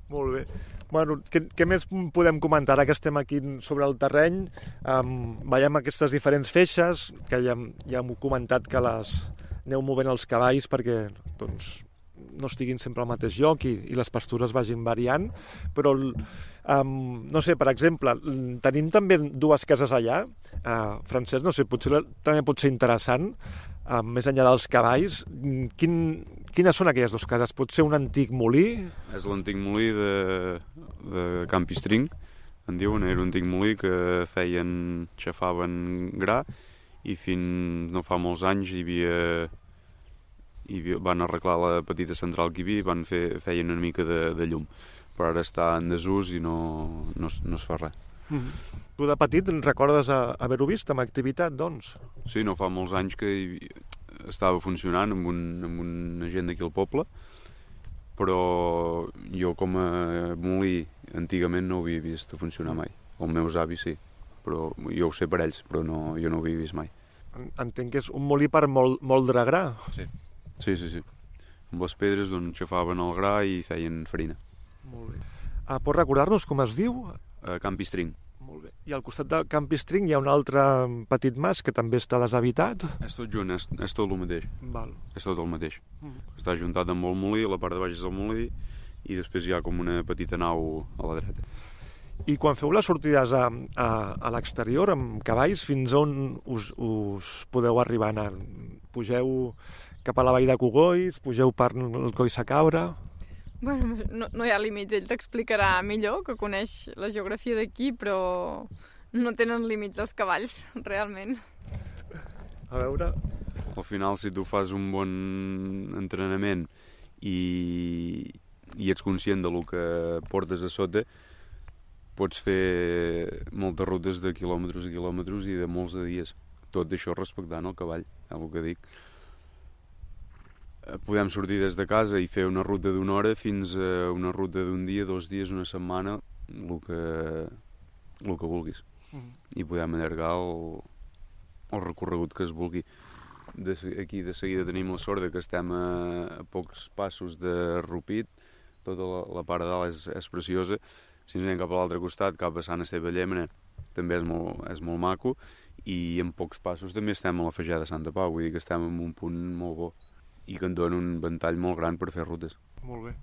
Molt bé. Bueno, què, què més podem comentar ara que estem aquí sobre el terreny? Um, veiem aquestes diferents feixes, que ja, ja hem comentat que les aneu movent els cavalls perquè doncs, no estiguin sempre al mateix lloc i, i les pastures vagin variant, però um, no sé, per exemple, tenim també dues cases allà, uh, Francesc, no sé, potser també pot ser interessant, uh, més enllà dels cavalls, quin, quines són aquelles dues cases? Pot ser un antic molí? És l'antic molí de, de Campistring, en diuen, era un antic molí que feien, xafaven gra i fins no fa molts anys hi havia i van arreglar la petita central que hi havia i van fer, feien una mica de, de llum però ara està en desús i no, no, no es fa res mm -hmm. Tu de petit recordes haver-ho vist amb activitat, doncs? Sí, no fa molts anys que hi, estava funcionant amb, un, amb una gent d'aquí al poble però jo com a molí antigament no ho havia vist funcionar mai els meus avis sí però jo ho sé per ells, però no, jo no ho havia vist mai. Entenc que és un molí per molt, moldre gra. Sí. Sí, sí, sí. Amb les pedres doncs xafaven el gra i feien farina. Molt bé. Ah, pots recordar-nos com es diu? Uh, Campistring. Molt bé. I al costat de Campistring hi ha un altre petit mas que també està deshabitat? És tot junt, és, és tot el mateix. Val. És tot el mateix. Mm. Està juntat amb el molí, la part de baix és el molí, i després hi ha com una petita nau a la dreta. I quan feu les sortides a, a, a l'exterior amb cavalls, fins on us, us podeu arribar anar? Pugeu cap a la vall de Cogolls? Pugeu per el Coll Cabra? Bueno, no, no hi ha límits, ell t'explicarà millor, que coneix la geografia d'aquí, però no tenen límits els cavalls, realment. A veure... Al final, si tu fas un bon entrenament i, i ets conscient de lo que portes a sota, pots fer moltes rutes de quilòmetres i quilòmetres i de molts de dies. Tot això respectant el cavall, el que dic. Eh, podem sortir des de casa i fer una ruta d'una hora fins a una ruta d'un dia, dos dies, una setmana, el que, el que vulguis. Mm. I podem allargar el, el recorregut que es vulgui. De, aquí de seguida tenim la sort de que estem a, a pocs passos de Rupit, tota la, la part de dalt és, és preciosa, si ens anem cap a l'altre costat, cap a Sant Esteve Llémena, també és molt, és molt maco, i en pocs passos també estem a la Fejada de Santa Pau, vull dir que estem en un punt molt bo i que en dona un ventall molt gran per fer rutes. Molt bé.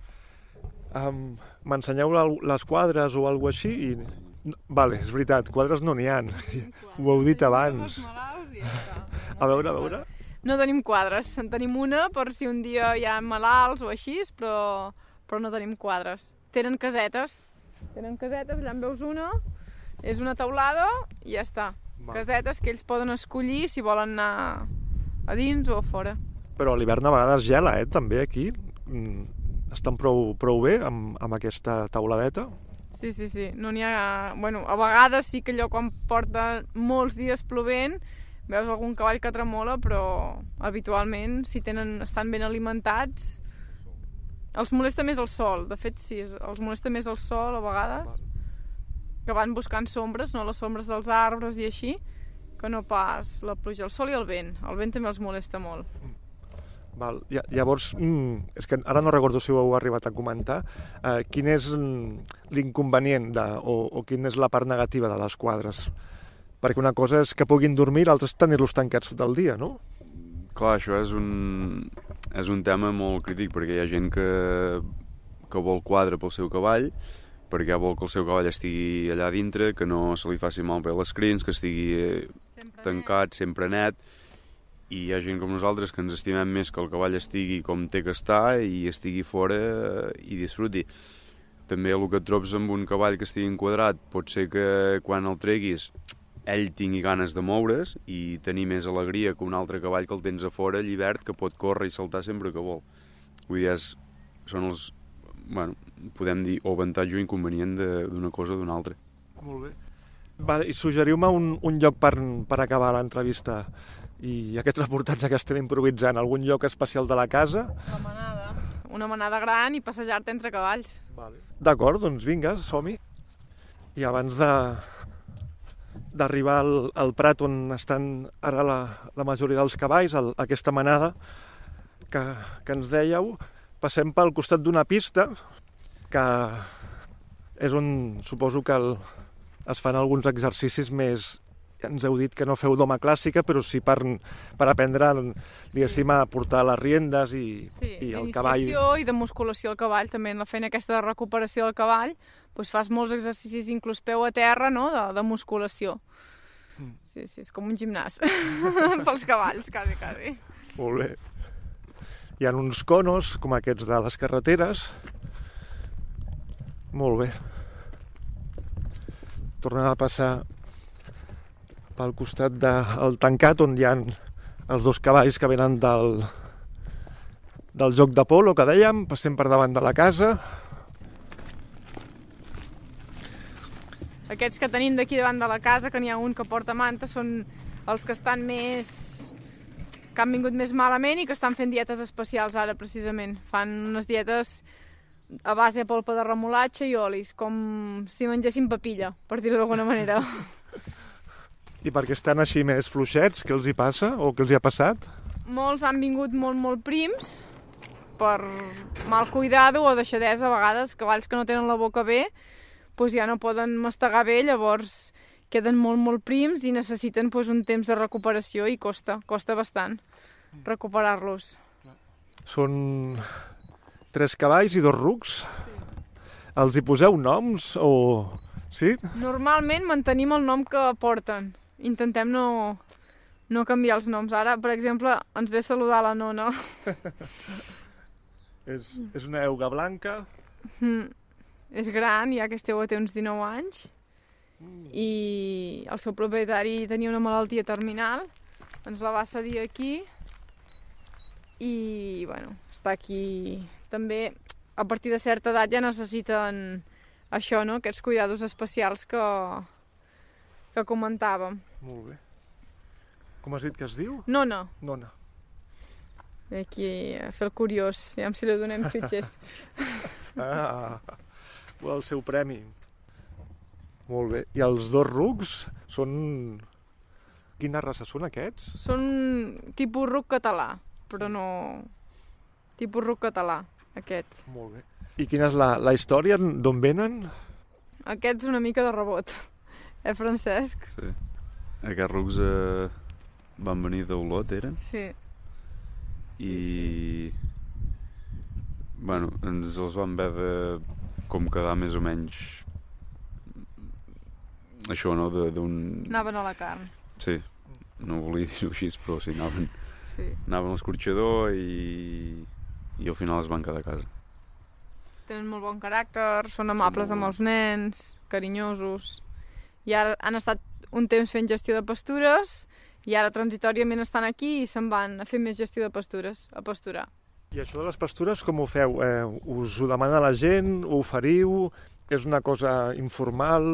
Um, M'ensenyeu les quadres o alguna així? I... Vale, és veritat, quadres no n'hi ha. Ho heu dit abans. A veure, a veure. No tenim quadres, en tenim una per si un dia hi ha malalts o així, però, però no tenim quadres. Tenen casetes, Tenen casetes, allà en veus una, és una taulada i ja està. Va. Casetes que ells poden escollir si volen anar a dins o a fora. Però a l'hivern a vegades gela, eh, també aquí. Mm, estan prou, prou bé amb, amb aquesta tauladeta. Sí, sí, sí. No n'hi ha... Bueno, a vegades sí que allò quan porta molts dies plovent veus algun cavall que tremola, però habitualment, si tenen, estan ben alimentats, els molesta més el sol, de fet sí, els molesta més el sol a vegades, que van buscant sombres, no les sombres dels arbres i així, que no pas la pluja, el sol i el vent. El vent també els molesta molt. Val. Llavors, mm, és que ara no recordo si ho heu arribat a comentar, eh, quin és l'inconvenient o, o quina és la part negativa de les quadres? Perquè una cosa és que puguin dormir, l'altra és tenir-los tancats tot el dia, no? Clar, això és un, és un tema molt crític perquè hi ha gent que, que vol quadre pel seu cavall perquè vol que el seu cavall estigui allà dintre, que no se li faci mal per les crins, que estigui sempre tancat, net. sempre net, i hi ha gent com nosaltres que ens estimem més que el cavall estigui com té que estar i estigui fora i disfruti. També el que et trobes amb un cavall que estigui enquadrat pot ser que quan el treguis ell tingui ganes de moure's i tenir més alegria que un altre cavall que el tens a fora, llibert, que pot córrer i saltar sempre que vol. Vull dir, és, són els, bueno, podem dir, o avantatge o inconvenient d'una cosa o d'una altra. Molt bé. Vale, i suggeriu-me un, un lloc per, per acabar l'entrevista i aquest reportatge que estem improvisant, algun lloc especial de la casa? La manada. Una manada gran i passejar-te entre cavalls. Vale. D'acord, doncs vinga, som-hi. I abans de, d'arribar al, al prat on estan ara la, la majoria dels cavalls, el, aquesta manada que, que ens dèieu, passem pel costat d'una pista que és on suposo que el, es fan alguns exercicis més ens heu dit que no feu doma clàssica, però sí per, per aprendre, diguéssim, a portar les riendes i, Sí, i el cavall. d'iniciació i de musculació al cavall, també en la feina aquesta de recuperació del cavall, doncs fas molts exercicis, inclús peu a terra, no?, de, de musculació. Mm. Sí, sí, és com un gimnàs pels cavalls, quasi, quasi. Molt bé. Hi ha uns conos, com aquests de les carreteres. Molt bé. Tornem a passar pel costat del tancat, on hi ha els dos cavalls que venen del, del joc de polo, que dèiem. Passem per davant de la casa. Aquests que tenim d'aquí davant de la casa, que n'hi ha un que porta manta, són els que estan més que han vingut més malament i que estan fent dietes especials ara, precisament. Fan unes dietes a base de polpa de remolatge i olis, com si mengessin papilla, per dir-ho d'alguna manera. I perquè estan així més fluixets, què els hi passa o què els hi ha passat? Molts han vingut molt, molt prims, per mal cuidado o deixadesa a vegades, cavalls que no tenen la boca bé, doncs ja no poden mastegar bé, llavors queden molt, molt prims i necessiten doncs, un temps de recuperació i costa, costa bastant recuperar-los. Són tres cavalls i dos rucs. Els hi poseu noms o... Sí? Normalment mantenim el nom que porten. Intentem no, no canviar els noms. Ara, per exemple, ens ve a saludar la nona. És, és una euga blanca. Mm. És gran, ja que esteu té uns 19 anys. I el seu propietari tenia una malaltia terminal. Ens la va cedir aquí. I, bueno, està aquí. També, a partir de certa edat ja necessiten això, no? Aquests cuidados especials que, que comentàvem. Molt bé. Com has dit que es diu? Nona, Nona. ve aquí a fer el curiós, ja si li donem xutxes. Ah, el seu premi. Molt bé. I els dos rucs són... Quina raça són aquests? Són tipus ruc català, però no... Tipus ruc català, aquests. Molt bé. I quina és la, la història? D'on venen? Aquests una mica de rebot. Eh, Francesc? Sí. Aquests rucs eh, van venir d'Olot, eren? Sí. I... Bueno, ens els van haver de com quedar més o menys això, no? de- d'un... Anaven a la carn. Sí, no volia dir-ho així, però sí, anaven, Sí. anaven a l'escorxador i, i al final es van quedar a casa. Tenen molt bon caràcter, són amables molt amb els nens, carinyosos. I ara han estat un temps fent gestió de pastures i ara transitòriament estan aquí i se'n van a fer més gestió de pastures, a pasturar. I això de les pastures com ho feu? Eh, us ho demana la gent? Ho oferiu? És una cosa informal?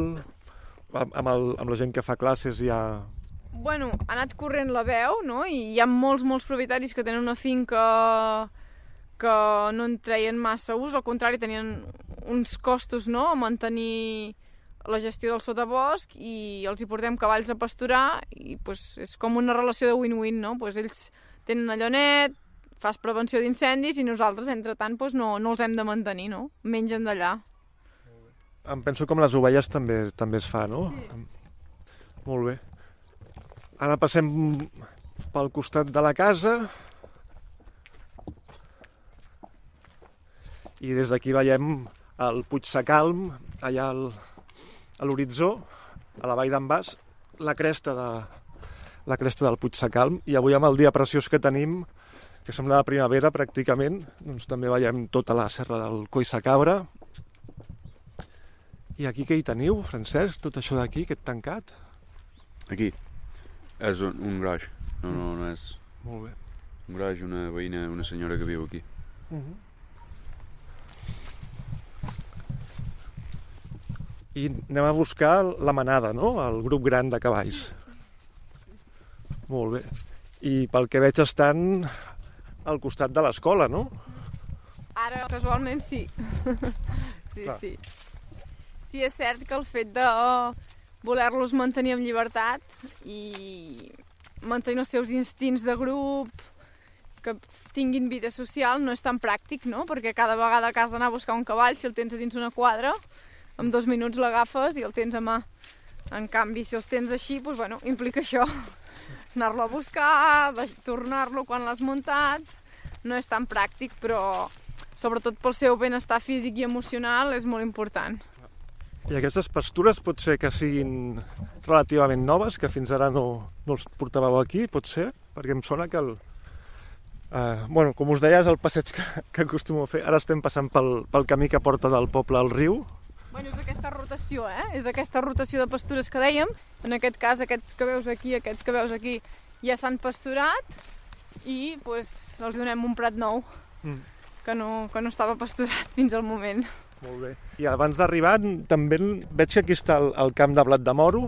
Amb, amb, el, amb la gent que fa classes ja... Bueno, ha anat corrent la veu, no? I hi ha molts, molts propietaris que tenen una finca que no en treien massa ús, al contrari, tenien uns costos, no?, a mantenir la gestió del sotabosc i els hi portem cavalls a pasturar i pues, és com una relació de win-win, no? Pues ells tenen allò net, fas prevenció d'incendis i nosaltres, entre tant, pues, no, no els hem de mantenir, no? Mengen d'allà. Em penso com les ovelles també també es fa, no? Sí. Molt bé. Ara passem pel costat de la casa i des d'aquí veiem el Puig Sacalm, allà al, a l'horitzó, a la vall d'en Bas, la cresta de la cresta del Puig Sacalm i avui amb el dia preciós que tenim que sembla de primavera pràcticament, doncs també veiem tota la serra del Coi Sacabra, i aquí què hi teniu, Francesc? Tot això d'aquí, aquest tancat? Aquí és un, un graix, no, no, no és Molt bé. un graix, una veïna, una senyora que viu aquí. Uh -huh. I anem a buscar la manada, no? El grup gran de cavalls. Molt bé. I pel que veig estan al costat de l'escola, no? Ara, casualment, sí. sí, Clar. sí. Sí, és cert que el fet de voler-los mantenir en llibertat i mantenir els seus instints de grup, que tinguin vida social, no és tan pràctic, no? Perquè cada vegada que has d'anar a buscar un cavall, si el tens a dins una quadra, en dos minuts l'agafes i el tens a mà. En canvi, si els tens així, doncs, bueno, implica això. Anar-lo a buscar, tornar-lo quan l'has muntat... No és tan pràctic, però sobretot pel seu benestar físic i emocional és molt important. I aquestes pastures pot ser que siguin relativament noves, que fins ara no, no els portàveu aquí, pot ser? Perquè em sona que el... Uh, bueno, com us deia, és el passeig que, que acostumo a fer. Ara estem passant pel, pel camí que porta del poble al riu. Bueno, és aquesta rotació, eh? És aquesta rotació de pastures que dèiem. En aquest cas, aquests que veus aquí, aquests que veus aquí, ja s'han pasturat i pues, els donem un prat nou Mm. que, no, que no estava pasturat fins al moment. Molt bé. I abans d'arribar, també veig que aquí està el, el camp de blat de moro.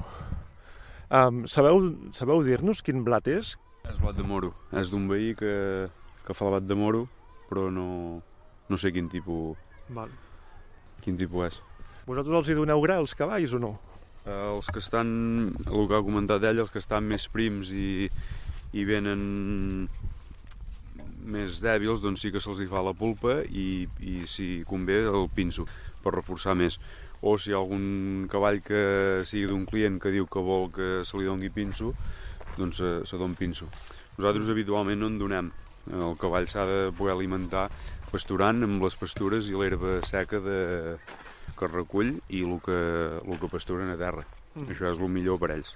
Um, sabeu sabeu dir-nos quin blat és? És blat de moro. És d'un veí que, que fa el blat de moro, però no, no sé quin tipus, Val. quin tipus és. Vosaltres els hi doneu gra als cavalls o no? Eh, els que estan, el que ha comentat ell, els que estan més prims i, i venen més dèbils, doncs sí que se'ls hi fa la pulpa i, i si convé el pinso per reforçar més. O si hi ha algun cavall que sigui d'un client que diu que vol que se li doni pinso, doncs se, se don pinso. Nosaltres habitualment no en donem. El cavall s'ha de poder alimentar pasturant amb les pastures i l'herba seca de, que recull i el que, el que pasturen a terra. Mm. Això és el millor per ells.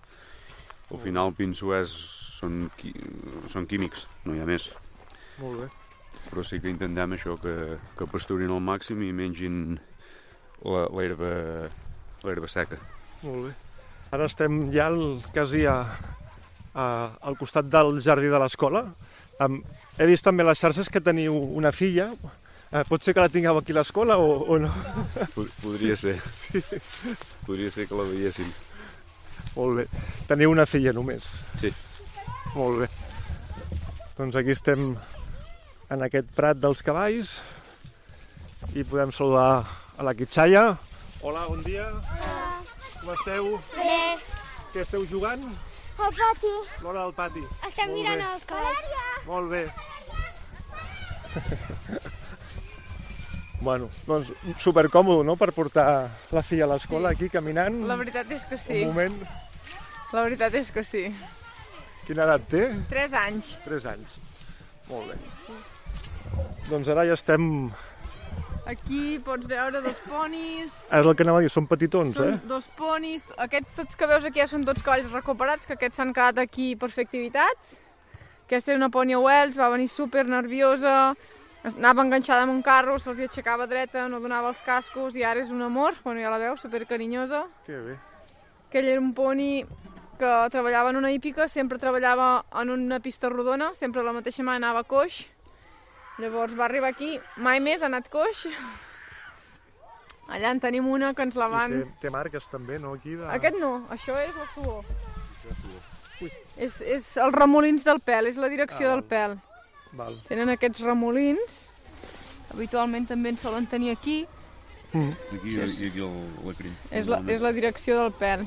Al final el pinso és, són, qui, són químics, no hi ha més. Molt bé. Però sí que intentem això, que, que pasturin al màxim i mengin l'herba l'herba seca. Molt bé. Ara estem ja al, quasi a, a, al costat del jardí de l'escola. Um, he vist també les xarxes que teniu una filla. Uh, pot ser que la tingueu aquí a l'escola o, o no? Pod- Podria ser. Podria ser que la veiessin. Molt bé. Teniu una filla només? Sí. Molt bé. Doncs aquí estem en aquest prat dels cavalls i podem saludar a la Quitxalla. Hola, bon dia. Hola. Com esteu? Bé, Què esteu jugant? al pati. L'hora del pati. Estem Molt mirant bé. els cavalls. Molt bé. bueno, doncs supercòmode, no?, per portar la filla a l'escola Sí. aquí caminant. La veritat és que sí. Un moment. La veritat és que sí. Quina edat té? 3 anys. 3 anys. Molt bé. Doncs ara ja estem... Aquí pots veure dos ponis, És el que anava a dir, són petitons, són eh? dos ponis. Aquests tots que veus aquí ja són tots cavalls recuperats, que aquests s'han quedat aquí per fer activitats. Aquesta era una poni a Wells, va venir super nerviosa, anava enganxada amb un carro, se'ls aixecava dreta, no donava els cascos i ara és un amor, bueno, ja la veus, super carinyosa. Que bé. Aquell era un poni que treballava en una hípica, sempre treballava en una pista rodona, sempre la mateixa mà anava coix. Llavors va arribar aquí, mai més ha anat coix. Allà en tenim una que ens la I van... té, té marques també, no?, aquí de... Aquest no, això és la suor. És, és els remolins del pèl, és la direcció Ah, del pèl. Val. Tenen aquests remolins, habitualment també en solen tenir aquí, Aquí i aquí el, la crin. és la, és la direcció del pèl.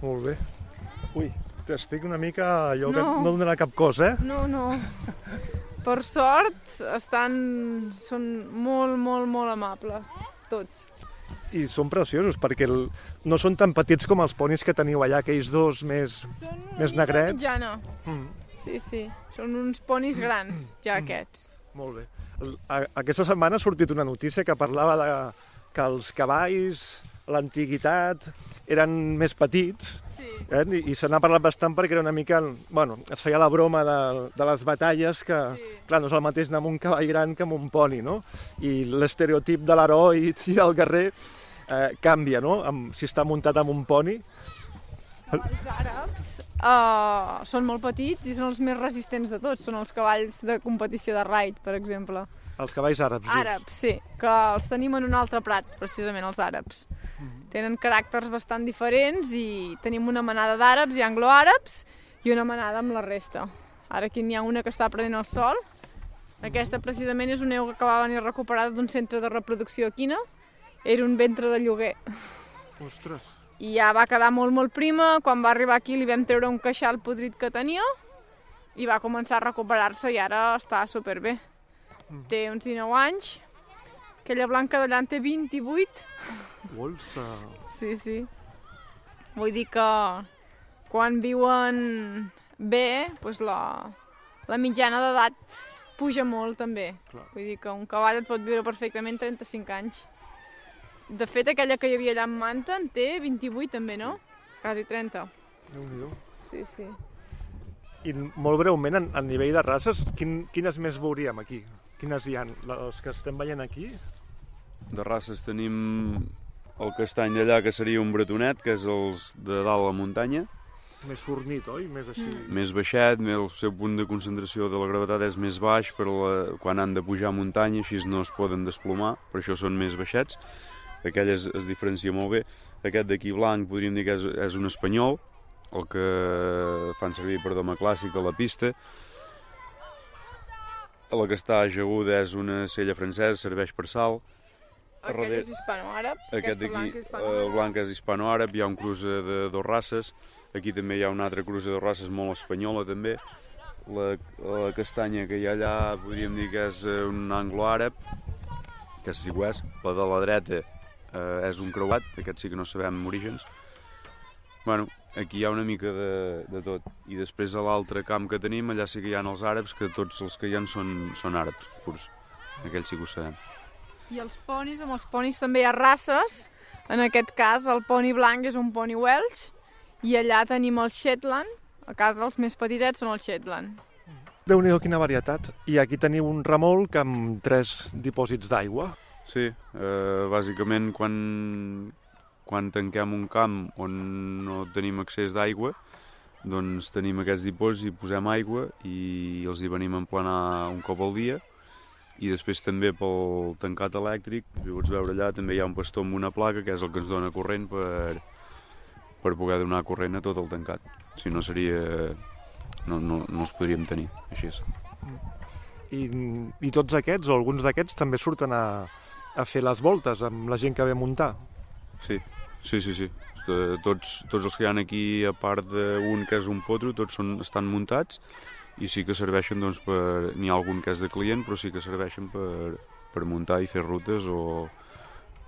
Molt bé. Ui, estic una mica... allò que No. no donarà cap cosa, eh? No, no. Per sort, estan... són molt, molt, molt amables, tots. I són preciosos, perquè el... no són tan petits com els ponis que teniu allà, aquells dos més... Són una Més negrets. Mitjana. Mm, Sí, sí, són uns ponis grans, ja aquests. molt bé. Aquesta setmana ha sortit una notícia que parlava de que els cavalls, l'antiguitat, eren més petits, Sí. eh? i, i se n'ha parlat bastant perquè era una mica... Bueno, es feia la broma de, de les batalles que, Sí. clar, no és el mateix anar amb un cavall gran que amb un poni, no? I l'estereotip de l'heroi i del guerrer eh, canvia, no? Amb, si està muntat amb un poni. Els àrabs uh, són molt petits i són els més resistents de tots. Són els cavalls de competició de raid, per exemple. Els cavalls àrabs. dius. Àrabs, sí, que els tenim en un altre prat, precisament, els àrabs. Tenen caràcters bastant diferents i tenim una manada d'àrabs i angloàrabs i una manada amb la resta. Ara aquí n'hi ha una que està prenent el sol. Aquesta precisament és una eu que acabava de venir recuperada d'un centre de reproducció equina. Era un ventre de lloguer. Ostres. I ja va quedar molt, molt prima. Quan va arribar aquí li vam treure un queixal podrit que tenia i va començar a recuperar-se i ara està superbé. Té uns 19 anys. Aquella blanca d'allà en té 28. Molts... Uh... Sí, sí. Vull dir que quan viuen bé, doncs la, la mitjana d'edat puja molt també. Clar. Vull dir que un cavall et pot viure perfectament 35 anys. De fet, aquella que hi havia allà en Manta en té 28 també, no? Quasi 30. déu Sí, sí. I molt breument, a, a nivell de races, quin, quines més veuríem aquí? Quines hi ha? Les que estem veient aquí? De races tenim el castany d'allà, que seria un bretonet, que és els de dalt a la muntanya, Més fornit, oi? Més així... Mm. més baixet, més- el seu punt de concentració de la gravetat és més baix, però la, quan han de pujar a muntanya així no es poden desplomar, per això són més baixets. Aquell es, es diferencia molt bé. Aquest d'aquí blanc podríem dir que és, és un espanyol, el que fan servir per doma clàssica a la pista. La que està ajaguda és una cella francesa, serveix per sal. Aquell darrere- és hispano-àrab, Aquest d'aquí, és eh, el blanc és hispano-àrab, hi ha un cruce de dos races, aquí també hi ha una altra cruce de dos races molt espanyola també, la, la castanya que hi ha allà podríem dir que és eh, un anglo-àrab, que que ho és, la de la dreta eh, és un creuat, aquest sí que no sabem orígens. Bueno, aquí hi ha una mica de, de tot. I després a l'altre camp que tenim, allà sí que hi ha els àrabs, que tots els que hi ha són, són àrabs purs. Aquells sí que ho sabem. I els ponis, amb els ponis també hi ha races. En aquest cas, el poni blanc és un poni Welsh i allà tenim el Shetland. A casa els més petitets són el Shetland. déu nhi quina varietat. I aquí teniu un remolc amb tres dipòsits d'aigua. Sí, eh, bàsicament quan, quan tanquem un camp on no tenim accés d'aigua, doncs tenim aquests dipòsits i posem aigua i els hi venim a emplenar un cop al dia i després també pel tancat elèctric, si pots veure allà, també hi ha un pastor amb una placa que és el que ens dona corrent per, per poder donar corrent a tot el tancat. Si no seria... no, no, no els podríem tenir, així és. I, i tots aquests, o alguns d'aquests, també surten a, a fer les voltes amb la gent que ve a muntar. Sí, sí, sí, sí. Eh, Tots, tots els que hi ha aquí, a part d'un que és un potro, tots són, estan muntats i sí que serveixen, doncs, per... N'hi ha algun que és de client, però sí que serveixen per, per muntar i fer rutes o,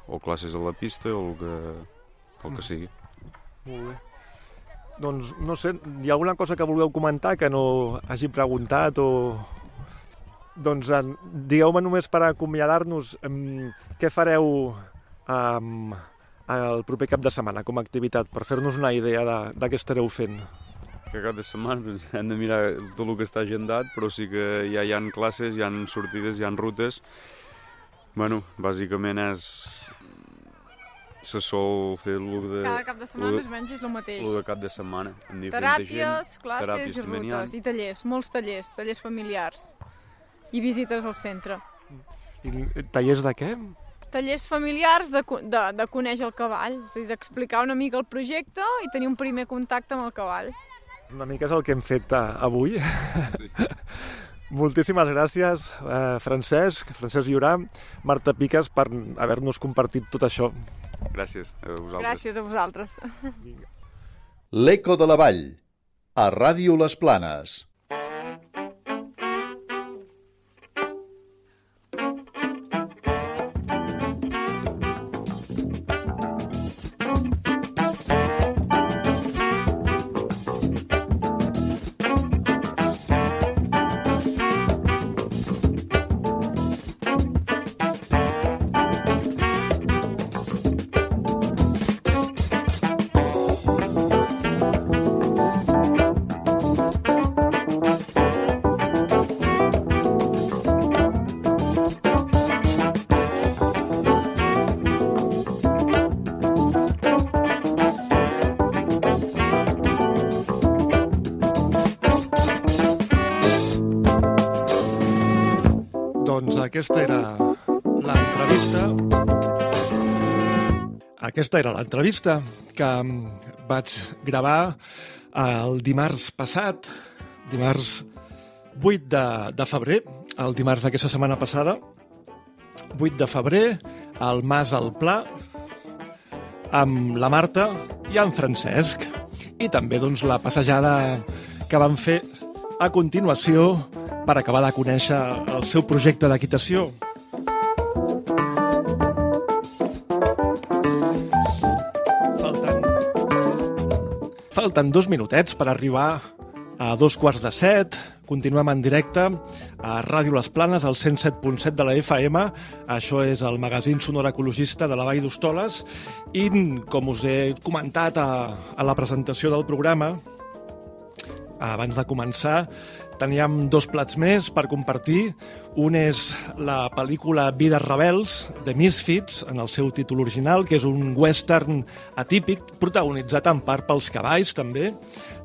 o classes a la pista o el que, el que sigui. Molt bé. Doncs, no sé, hi ha alguna cosa que vulgueu comentar que no hagi preguntat o... Doncs digueu-me només per acomiadar-nos què fareu em, el proper cap de setmana com a activitat, per fer-nos una idea de, de què estareu fent. Que cap de setmana doncs, hem de mirar tot el que està agendat, però sí que ja hi ha classes, hi ha sortides, hi ha rutes. Bueno, bàsicament és... Se sol fer el de, Cada cap de setmana lo- més o menys és el mateix. el de cap de setmana, amb diferent gent. Teràpies, classes teràpies i rutes. I tallers, molts tallers, tallers familiars. I visites al centre. I, tallers de què? Tallers familiars de, de, de conèixer el cavall, és a dir, d'explicar una mica el projecte i tenir un primer contacte amb el cavall. Una mica és el que hem fet eh, avui. Moltíssimes gràcies, eh, Francesc, Francesc Llorà, Marta Piques, per haver-nos compartit tot això. Gràcies a vosaltres. Gràcies a vosaltres. L'Eco de la Vall, a Ràdio Les Planes. Aquesta era l'entrevista que mm, vaig gravar el dimarts passat, dimarts 8 de, de febrer, el dimarts d'aquesta setmana passada, 8 de febrer, al Mas al Pla, amb la Marta i en Francesc. I també doncs, la passejada que van fer a continuació per acabar de conèixer el seu projecte d'equitació. Falten dos minutets per arribar a dos quarts de set. Continuem en directe a Ràdio Les Planes, al 107.7 de la FM. Això és el magazín sonor ecologista de la Vall d'Hostoles. I, com us he comentat a, a la presentació del programa, abans de començar, teníem dos plats més per compartir. Un és la pel·lícula Vides rebels, de Misfits, en el seu títol original, que és un western atípic, protagonitzat en part pels cavalls, també,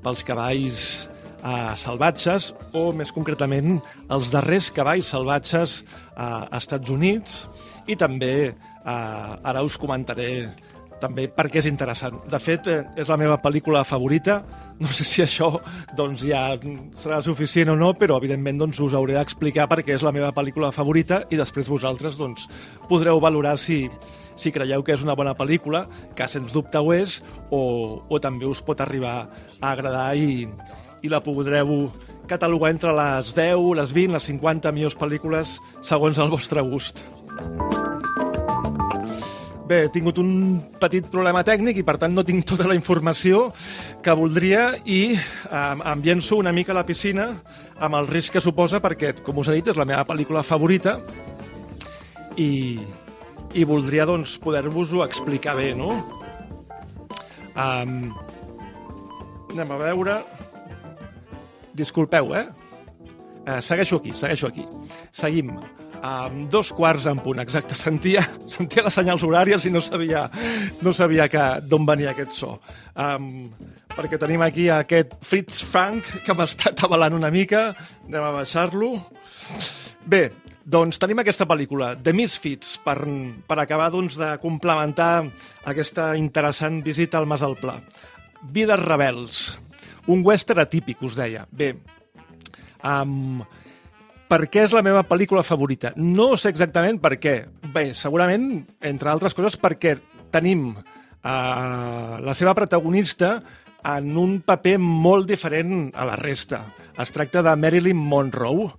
pels cavalls eh, salvatges, o més concretament els darrers cavalls salvatges eh, a Estats Units, i també eh, ara us comentaré també perquè és interessant. De fet, eh, és la meva pel·lícula favorita. No sé si això doncs, ja serà suficient o no, però evidentment doncs, us hauré d'explicar perquè és la meva pel·lícula favorita i després vosaltres doncs, podreu valorar si, si creieu que és una bona pel·lícula, que sens dubte ho és, o, o també us pot arribar a agradar i, i la podreu catalogar entre les 10, les 20, les 50 millors pel·lícules segons el vostre gust. Bé, he tingut un petit problema tècnic i per tant no tinc tota la informació que voldria i eh, llenço una mica a la piscina amb el risc que suposa perquè, com us he dit, és la meva pel·lícula favorita i, i voldria doncs, poder-vos-ho explicar bé, no? Um, anem a veure... Disculpeu, eh? eh segueixo aquí, segueixo aquí. Seguim. Um, dos quarts en punt, exacte. Sentia, sentia les senyals horàries i no sabia, no sabia d'on venia aquest so. Um, perquè tenim aquí aquest Fritz Frank que m'està atabalant una mica. Anem a baixar-lo. Bé, doncs tenim aquesta pel·lícula, The Misfits, per, per acabar doncs, de complementar aquesta interessant visita al Mas al Pla. Vides rebels, un western atípic, us deia. Bé, um, per què és la meva pel·lícula favorita? No sé exactament per què. Bé, segurament, entre altres coses, perquè tenim uh, la seva protagonista en un paper molt diferent a la resta. Es tracta de Marilyn Monroe,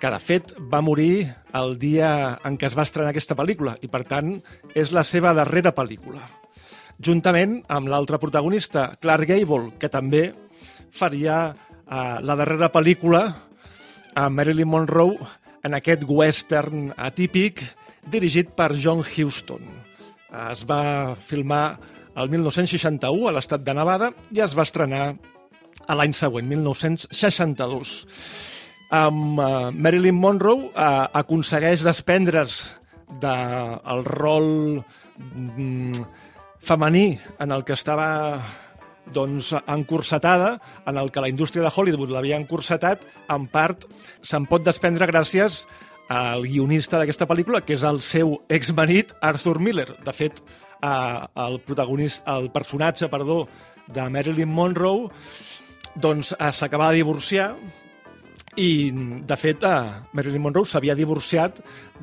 que de fet va morir el dia en què es va estrenar aquesta pel·lícula i per tant és la seva darrera pel·lícula. Juntament amb l'altre protagonista, Clark Gable, que també faria uh, la darrera pel·lícula a Marilyn Monroe en aquest western atípic dirigit per John Huston. Es va filmar el 1961 a l'estat de Nevada i es va estrenar a l'any següent, 1962. Amb uh, Marilyn Monroe uh, aconsegueix desprendre's del de, rol mm, femení en el que estava doncs, encursetada, en el que la indústria de Hollywood l'havia encursetat, en part se'n pot desprendre gràcies al guionista d'aquesta pel·lícula, que és el seu exmarit Arthur Miller. De fet, eh, el protagonista, el personatge, perdó, de Marilyn Monroe, doncs eh, s'acaba de divorciar i, de fet, eh, Marilyn Monroe s'havia divorciat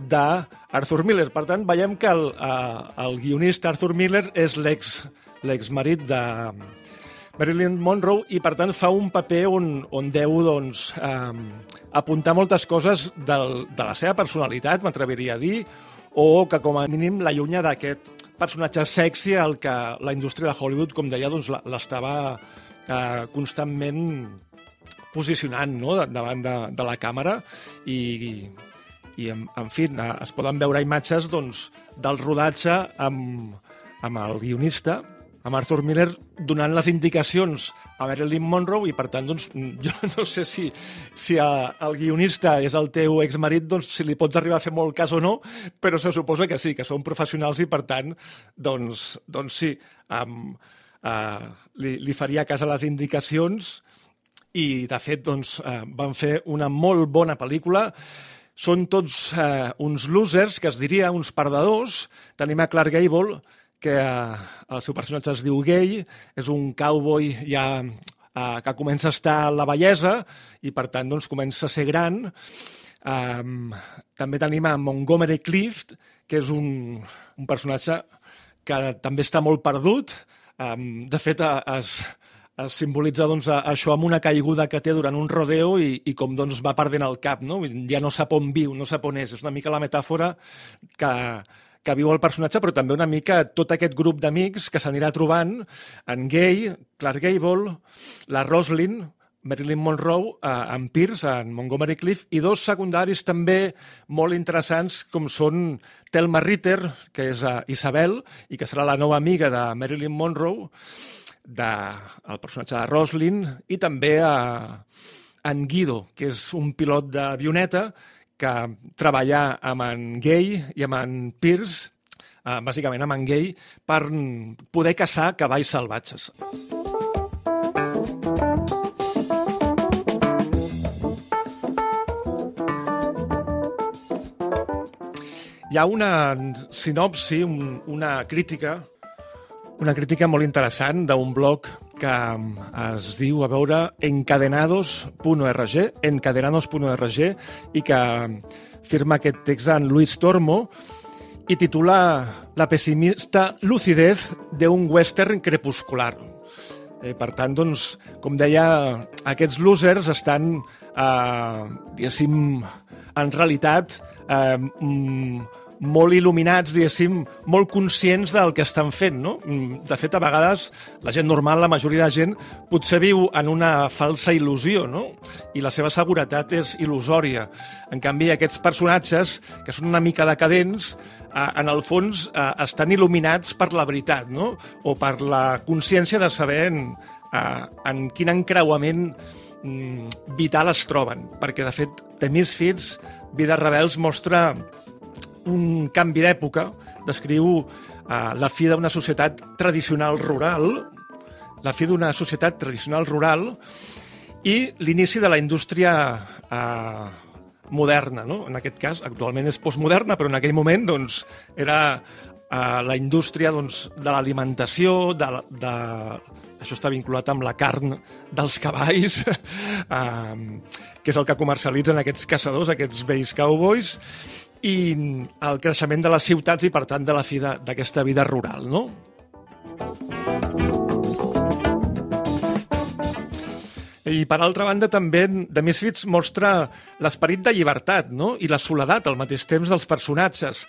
d'Arthur Miller. Per tant, veiem que el, eh, el guionista Arthur Miller és l'ex l'exmarit de, Marilyn Monroe i per tant fa un paper on, on deu doncs, eh, apuntar moltes coses del, de la seva personalitat, m'atreviria a dir, o que com a mínim l'allunya d'aquest personatge sexy al que la indústria de Hollywood, com deia, doncs, l'estava eh, constantment posicionant no? davant de, de la càmera i, i en, en fi, es poden veure imatges doncs, del rodatge amb, amb el guionista amb Arthur Miller donant les indicacions a Marilyn Monroe i, per tant, doncs, jo no sé si, si a, el guionista és el teu exmarit, doncs, si li pots arribar a fer molt cas o no, però se suposa que sí, que són professionals i, per tant, doncs, doncs sí, um, uh, li, li faria cas a les indicacions i, de fet, doncs, uh, van fer una molt bona pel·lícula són tots eh, uns losers, que es diria, uns perdedors. Tenim a Clark Gable, que eh, el seu personatge es diu Gay, és un cowboy ja eh, que comença a estar a la bellesa i per tant doncs, comença a ser gran. Um, també tenim a Montgomery Clift, que és un, un personatge que també està molt perdut. Um, de fet, es, es simbolitza doncs, això amb una caiguda que té durant un rodeo i, i com doncs, va perdent el cap, no? ja no sap on viu, no sap on és. És una mica la metàfora que, que viu el personatge, però també una mica tot aquest grup d'amics que s'anirà trobant en Gay, Clark Gable, la Roslyn, Marilyn Monroe, eh, en Pierce, en Montgomery Cliff, i dos secundaris també molt interessants, com són Thelma Ritter, que és uh, Isabel, i que serà la nova amiga de Marilyn Monroe, de, el personatge de Roslyn, i també a uh, en Guido, que és un pilot d'avioneta que treballa amb en Gay i amb en Pierce, uh, bàsicament amb en Gay, per poder caçar cavalls salvatges. Hi ha una sinopsi, un, una crítica, una crítica molt interessant d'un blog que es diu, a veure, encadenados.org, encadenados.org, i que firma aquest text en Luis Tormo, i titula La pessimista lucidez de un western crepuscular. Eh, per tant, doncs, com deia, aquests losers estan, eh, diguéssim, en realitat, eh, molt il·luminats, diguéssim, molt conscients del que estan fent, no? De fet, a vegades, la gent normal, la majoria de gent, potser viu en una falsa il·lusió, no? I la seva seguretat és il·lusòria. En canvi, aquests personatges, que són una mica decadents, eh, en el fons eh, estan il·luminats per la veritat, no? O per la consciència de saber en, eh, en quin encreuament mm, vital es troben. Perquè, de fet, The Misfits, Vides Rebels, mostra un canvi d'època, descriu eh, la fi d'una societat tradicional rural, la fi d'una societat tradicional rural i l'inici de la indústria eh, moderna, no? En aquest cas, actualment és postmoderna, però en aquell moment doncs, era eh, la indústria doncs, de l'alimentació, de, de, això està vinculat amb la carn dels cavalls, eh, que és el que comercialitzen aquests caçadors, aquests vells cowboys, i el creixement de les ciutats i, per tant, de la fi d'aquesta vida rural, no? I, per altra banda, també The Misfits mostra l'esperit de llibertat no? i la soledat al mateix temps dels personatges,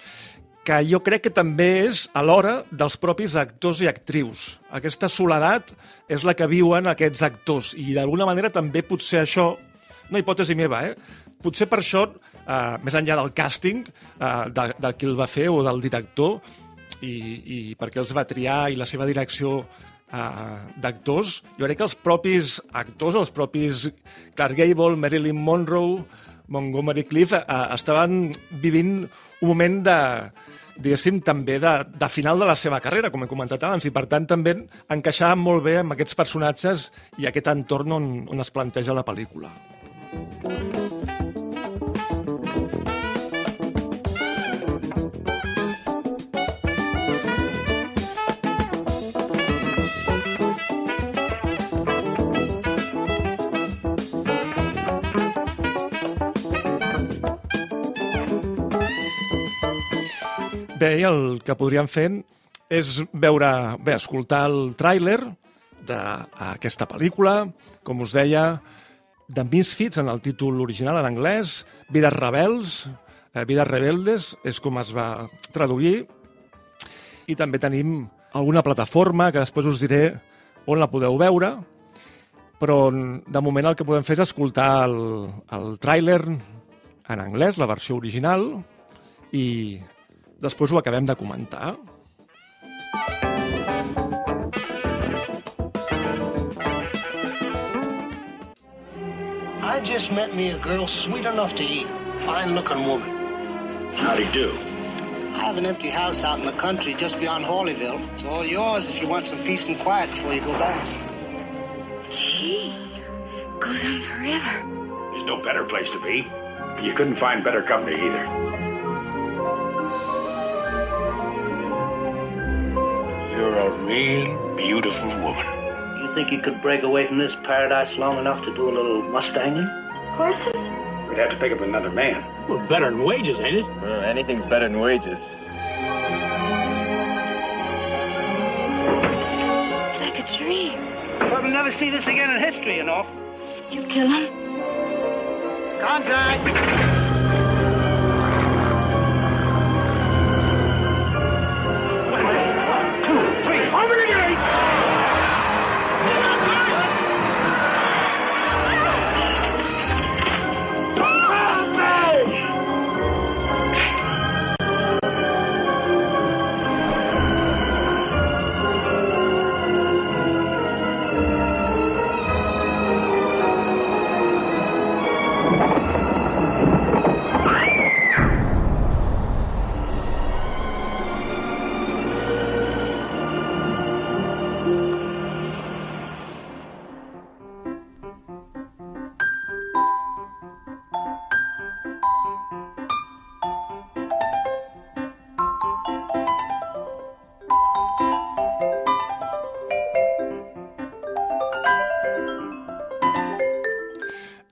que jo crec que també és alhora dels propis actors i actrius. Aquesta soledat és la que viuen aquests actors i, d'alguna manera, també potser això, no hipòtesi meva, eh? potser per això eh, més enllà del càsting, eh, de, de qui el va fer o del director, i, i per què els va triar i la seva direcció eh, d'actors, jo crec que els propis actors, els propis Clark Gable, Marilyn Monroe, Montgomery Cliff, eh, estaven vivint un moment de, diguéssim, també de, de final de la seva carrera, com he comentat abans, i per tant també encaixaven molt bé amb aquests personatges i aquest entorn on, on es planteja la pel·lícula. Bé, el que podríem fer és veure, bé, escoltar el tràiler d'aquesta pel·lícula, com us deia, The Misfits, en el títol original en anglès, Vides rebels, eh, Vides rebeldes, és com es va traduir, i també tenim alguna plataforma que després us diré on la podeu veure, però de moment el que podem fer és escoltar el, el tràiler en anglès, la versió original, i Després ho acabem de comentar. I just met me a girl sweet enough to eat. Fine-looking woman. How'd he do? I have an empty house out in the country just beyond Hawleyville. It's all yours if you want some peace and quiet before you go back. Gee, goes on forever. There's no better place to be. You couldn't find better company either. You're a real beautiful woman. You think you could break away from this paradise long enough to do a little Mustanging? Horses? We'd have to pick up another man. Well, better than wages, ain't it? Well, anything's better than wages. It's like a dream. Probably never see this again in history, you know. You kill him? Contact!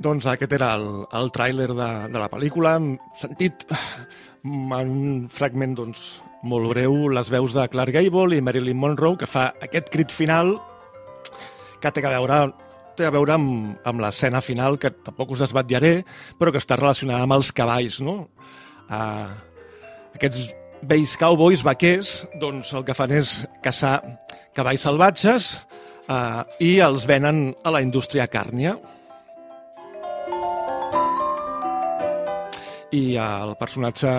Doncs aquest era el, el tràiler de, de la pel·lícula. Hem sentit mm, en un fragment doncs, molt breu les veus de Clark Gable i Marilyn Monroe, que fa aquest crit final que té a veure té a veure amb, amb l'escena final, que tampoc us desbatllaré, però que està relacionada amb els cavalls, no? Uh, aquests vells cowboys vaquers, doncs el que fan és caçar cavalls salvatges uh, i els venen a la indústria càrnia. I el personatge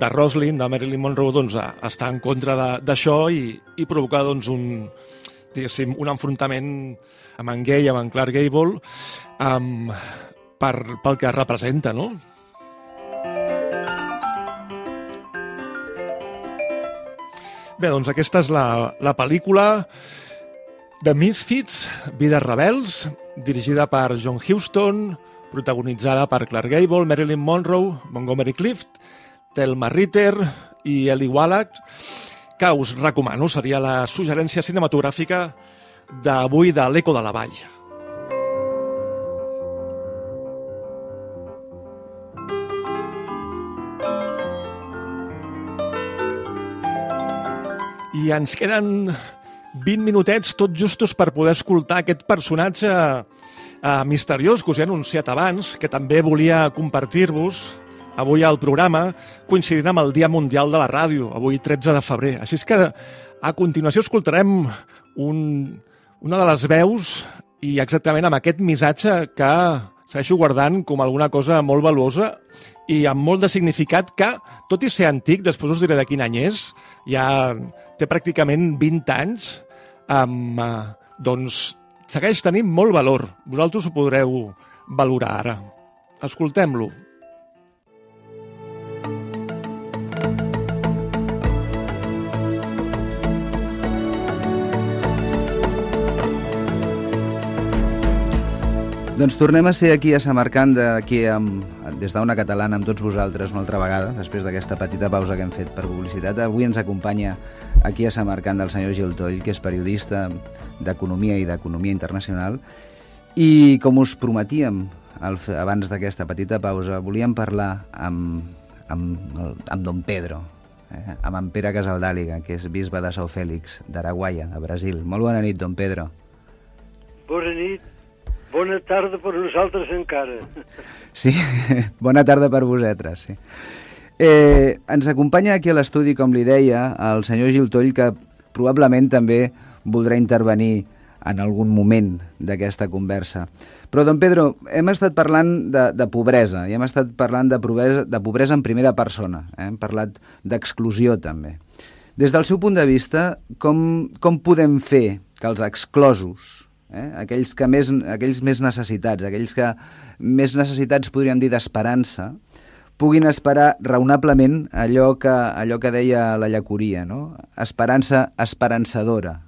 de Roslyn, de Marilyn Monroe, doncs, està en contra d'això i, i provocar doncs, un, un enfrontament amb en Gay, amb en Clark Gable, um, per, pel que representa, no? Bé, doncs aquesta és la, la pel·lícula The Misfits, Vides Rebels, dirigida per John Huston, protagonitzada per Clark Gable, Marilyn Monroe, Montgomery Clift, Thelma Ritter i Eli Wallach, que us recomano, seria la suggerència cinematogràfica d'avui de l'Eco de la Vall. I ens queden 20 minutets tot justos per poder escoltar aquest personatge eh, misteriós que us he anunciat abans, que també volia compartir-vos avui al programa, coincidint amb el Dia Mundial de la Ràdio, avui 13 de febrer. Així és que a continuació escoltarem un, una de les veus i exactament amb aquest missatge que segueixo guardant com alguna cosa molt valuosa i amb molt de significat que, tot i ser antic, després us diré de quin any és, ja té pràcticament 20 anys, amb, eh, doncs segueix tenint molt valor. Vosaltres ho podreu valorar ara. Escoltem-lo. Doncs tornem a ser aquí a Samarcand, aquí amb, des d'una catalana amb tots vosaltres una altra vegada, després d'aquesta petita pausa que hem fet per publicitat. Avui ens acompanya aquí a Samarcand el senyor Gil Toll, que és periodista d'Economia i d'Economia Internacional. I com us prometíem el, abans d'aquesta petita pausa, volíem parlar amb, amb, amb Don Pedro, eh, amb en Pere Casaldàliga, que és bisbe de São Fèlix, d'Araguaia, a Brasil. Molt bona nit, Don Pedro. Bona nit Bona tarda per nosaltres encara. Sí, bona tarda per vosaltres, sí. Eh, ens acompanya aquí a l'estudi, com li deia, el senyor Gil Toll, que probablement també voldrà intervenir en algun moment d'aquesta conversa. Però, don Pedro, hem estat parlant de, de pobresa i hem estat parlant de pobresa, de pobresa en primera persona. Eh? Hem parlat d'exclusió, també. Des del seu punt de vista, com, com podem fer que els exclosos, eh? aquells, que més, aquells més necessitats, aquells que més necessitats podríem dir d'esperança, puguin esperar raonablement allò que, allò que deia la llacuria, no? Esperança esperançadora.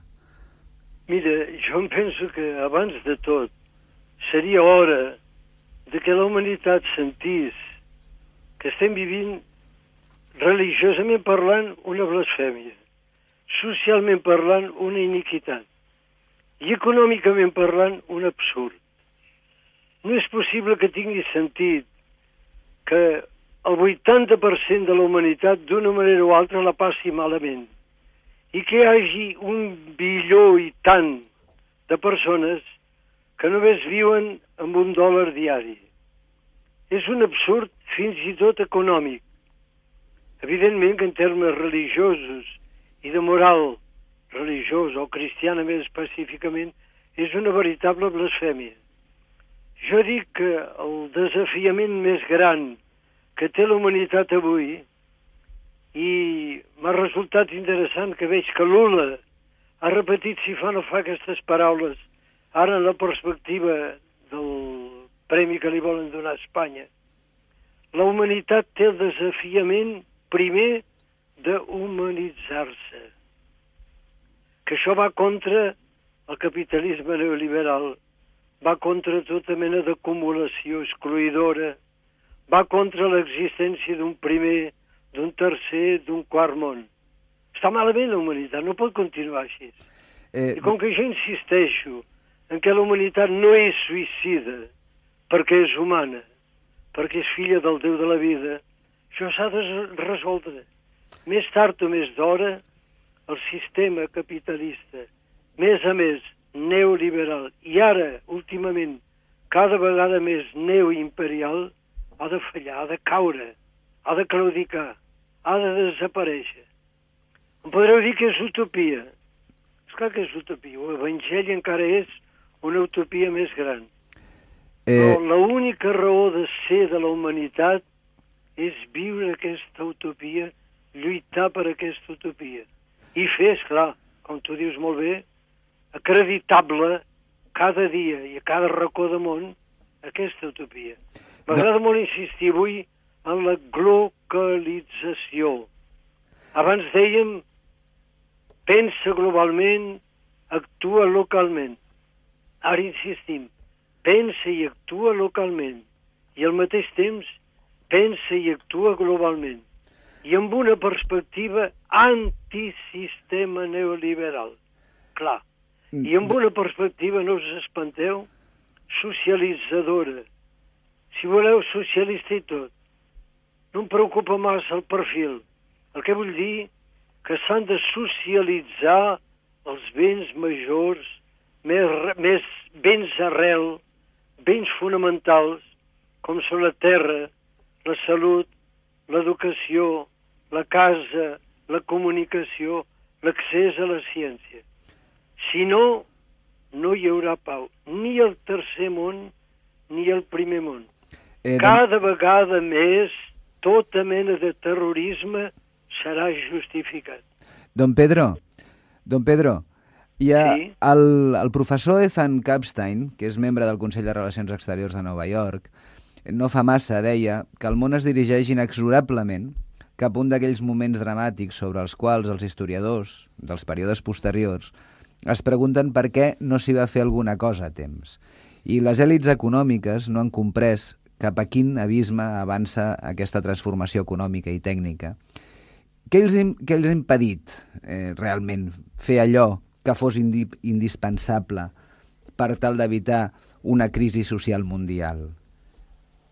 Mira, jo em penso que abans de tot seria hora de que la humanitat sentís que estem vivint religiosament parlant una blasfèmia, socialment parlant una iniquitat i econòmicament parlant un absurd. No és possible que tingui sentit que el 80% de la humanitat d'una manera o altra la passi malament i que hi hagi un bilió i tant de persones que només viuen amb un dòlar diari. És un absurd fins i tot econòmic. Evidentment que en termes religiosos i de moral religiós o cristiana més específicament, és una veritable blasfèmia. Jo dic que el desafiament més gran que té la humanitat avui, i m'ha resultat interessant que veig que Lula ha repetit si fa no fa aquestes paraules ara en la perspectiva del premi que li volen donar a Espanya. La humanitat té el desafiament primer d'humanitzar-se que això va contra el capitalisme neoliberal, va contra tota mena d'acumulació excluïdora, va contra l'existència d'un primer, d'un tercer, d'un quart món. Està malament la humanitat, no pot continuar així. Eh... I com que jo insisteixo en que la humanitat no és suïcida, perquè és humana, perquè és filla del Déu de la vida, això s'ha de resoldre. Més tard o més d'hora, el sistema capitalista, més a més neoliberal, i ara, últimament, cada vegada més neoimperial, ha de fallar, ha de caure, ha de claudicar, ha de desaparèixer. Em podreu dir que és utopia. És clar que és utopia. L'Evangeli encara és una utopia més gran. Eh, Però l'única raó de ser de la humanitat és viure aquesta utopia, lluitar per aquesta utopia. I fer, esclar, com tu dius molt bé, acreditable cada dia i a cada racó de món aquesta utopia. M'agrada molt insistir avui en la globalització. Abans dèiem pensa globalment, actua localment. Ara insistim, pensa i actua localment i al mateix temps pensa i actua globalment i amb una perspectiva antisistema neoliberal. Clar. I amb una perspectiva, no us espanteu, socialitzadora. Si voleu, socialista i tot. No em preocupa massa el perfil. El que vull dir que s'han de socialitzar els béns majors, més, més béns arrel, béns fonamentals, com són la terra, la salut, l'educació, la casa, la comunicació, l'accés a la ciència. Si no, no hi haurà pau, ni al tercer món ni al primer món. Eh, Cada vegada més tota mena de terrorisme serà justificat. Don Pedro, don Pedro, hi ha Sí? el, el professor Ethan Kapstein, que és membre del Consell de Relacions Exteriors de Nova York, no fa massa deia que el món es dirigeix inexorablement cap a un d'aquells moments dramàtics sobre els quals els historiadors dels períodes posteriors es pregunten per què no s'hi va fer alguna cosa a temps. I les èlits econòmiques no han comprès cap a quin abisme avança aquesta transformació econòmica i tècnica. Què els, què els ha impedit eh, realment fer allò que fos indi indispensable per tal d'evitar una crisi social mundial?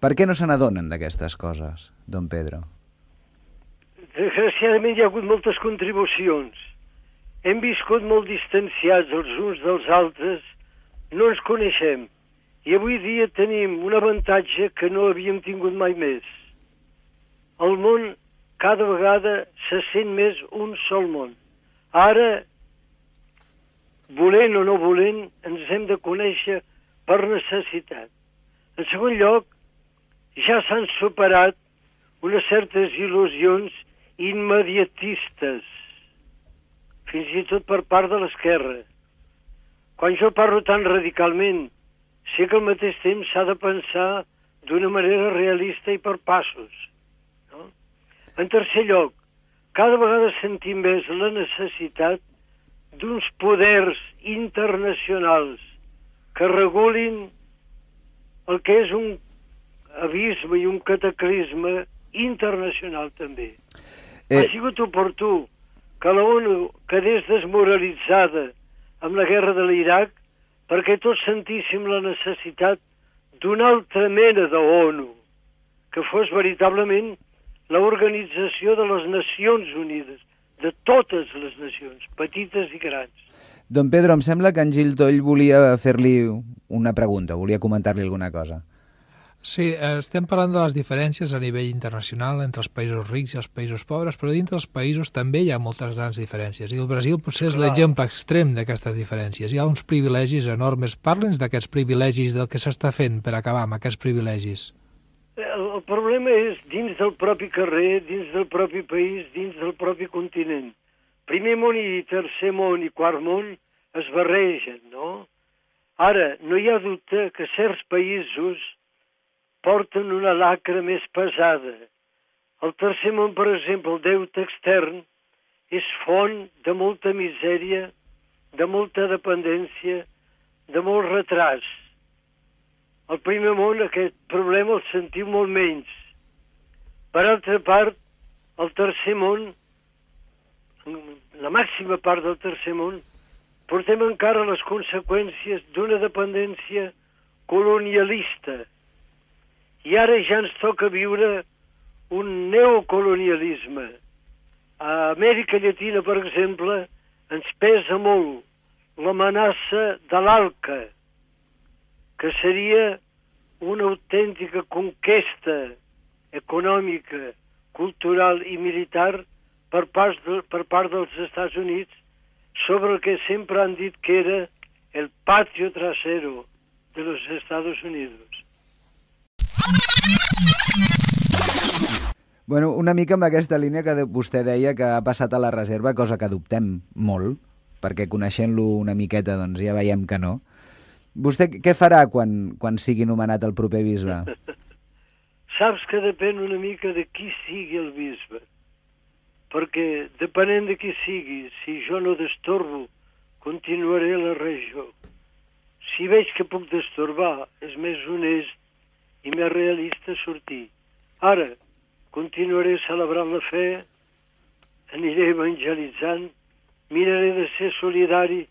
Per què no se n'adonen d'aquestes coses, don Pedro? Desgraciadament hi ha hagut moltes contribucions. Hem viscut molt distanciats els uns dels altres, no ens coneixem. I avui dia tenim un avantatge que no havíem tingut mai més. El món cada vegada se sent més un sol món. Ara, volent o no volent, ens hem de conèixer per necessitat. En segon lloc, ja s'han superat unes certes il·lusions immediatistes, fins i tot per part de l'esquerra. Quan jo parlo tan radicalment, sé que al mateix temps s'ha de pensar d'una manera realista i per passos. No? En tercer lloc, cada vegada sentim més la necessitat d'uns poders internacionals que regulin el que és un abisme i un cataclisme internacional també. Eh... Ha sigut oportú que la ONU quedés desmoralitzada amb la guerra de l'Iraq perquè tots sentíssim la necessitat d'una altra mena de ONU que fos veritablement l'organització de les Nacions Unides, de totes les nacions, petites i grans. Don Pedro, em sembla que en Gil Toll volia fer-li una pregunta, volia comentar-li alguna cosa. Sí, estem parlant de les diferències a nivell internacional entre els països rics i els països pobres, però dintre dels països també hi ha moltes grans diferències. I el Brasil potser és l'exemple extrem d'aquestes diferències. Hi ha uns privilegis enormes. Parlens d'aquests privilegis, del que s'està fent per acabar amb aquests privilegis. El, el problema és dins del propi carrer, dins del propi país, dins del propi continent. Primer món i tercer món i quart món es barregen, no? Ara, no hi ha dubte que certs països porten una lacra més pesada. El tercer món, per exemple, el deute extern, és font de molta misèria, de molta dependència, de molt retras. Al primer món aquest problema el sentiu molt menys. Per altra part, el tercer món, la màxima part del tercer món, portem encara les conseqüències d'una dependència colonialista I ara ja ens toca viure un neocolonialisme. A Amèrica Llatina, per exemple, ens pesa molt l'amenaça de l'ALCA, que seria una autèntica conquesta econòmica, cultural i militar per part, de, per part dels Estats Units sobre el que sempre han dit que era el patio trasero de los Estados Unidos. Bueno, una mica amb aquesta línia que vostè deia que ha passat a la reserva, cosa que dubtem molt, perquè coneixent-lo una miqueta doncs ja veiem que no. Vostè què farà quan, quan sigui nomenat el proper bisbe? Saps que depèn una mica de qui sigui el bisbe, perquè depenent de qui sigui, si jo no destorbo, continuaré la regió. Si veig que puc destorbar, és més honest i més realista sortir. Ara, continuaré celebrant la fe, aniré evangelitzant, miraré de ser solidari,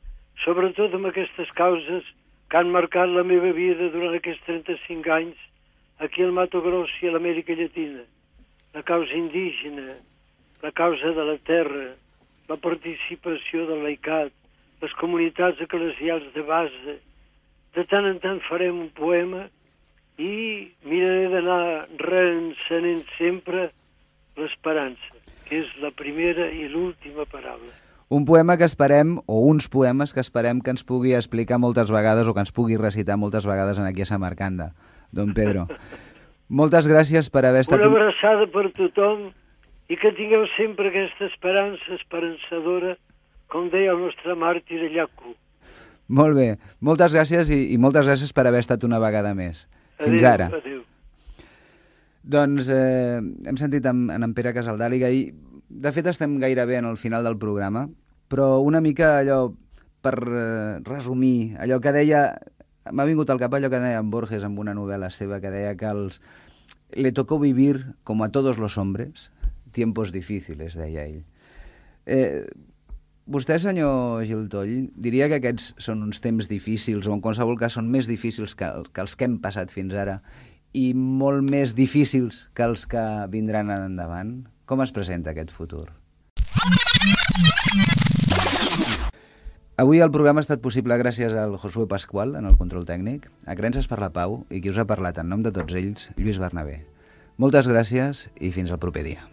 sobretot amb aquestes causes que han marcat la meva vida durant aquests 35 anys aquí al Mato Grosso i a l'Amèrica Llatina. La causa indígena, la causa de la terra, la participació del laicat, les comunitats eclesials de base. De tant en tant farem un poema i miraré d'anar reencenent sempre l'esperança, que és la primera i l'última paraula. Un poema que esperem, o uns poemes que esperem que ens pugui explicar moltes vegades o que ens pugui recitar moltes vegades en aquí a Samarcanda, don Pedro. Moltes gràcies per haver estat... Una abraçada per tothom i que tingueu sempre aquesta esperança esperançadora, com deia el nostre màrtir Llaco. Molt bé, moltes gràcies i, i moltes gràcies per haver estat una vegada més. Fins ara. Adéu. Doncs eh, hem sentit en, en, en Pere Casaldàliga i de fet estem gairebé en el final del programa, però una mica allò per eh, resumir, allò que deia m'ha vingut al cap allò que deia en Borges en una novel·la seva que deia que els le tocó vivir como a todos los hombres tiempos difíciles, deia ell. Eh, vostè, senyor Giltoll, diria que aquests són uns temps difícils o en qualsevol cas són més difícils que, que els que hem passat fins ara i molt més difícils que els que vindran en endavant? Com es presenta aquest futur? Avui el programa ha estat possible gràcies al Josué Pasqual en el control tècnic, a Creences per la Pau i qui us ha parlat en nom de tots ells, Lluís Bernabé. Moltes gràcies i fins al proper dia.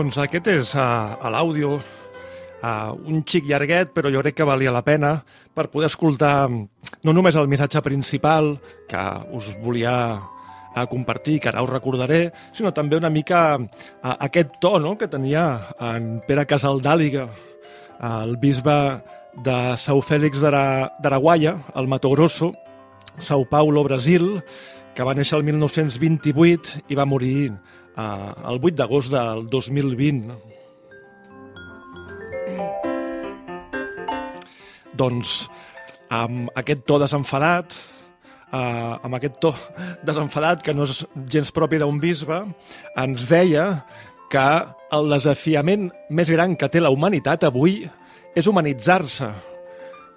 Doncs aquest és uh, a l'àudio, uh, un xic llarguet, però jo crec que valia la pena per poder escoltar no només el missatge principal que us volia a compartir, que ara us recordaré, sinó també una mica a, aquest to no?, que tenia en Pere Casaldàliga, el bisbe de São Félix d'Araguaia, al Mato Grosso, São Paulo, Brasil, que va néixer el 1928 i va morir eh, el 8 d'agost del 2020. Doncs amb aquest to desenfadat, eh, amb aquest to desenfadat que no és gens propi d'un bisbe, ens deia que el desafiament més gran que té la humanitat avui és humanitzar-se.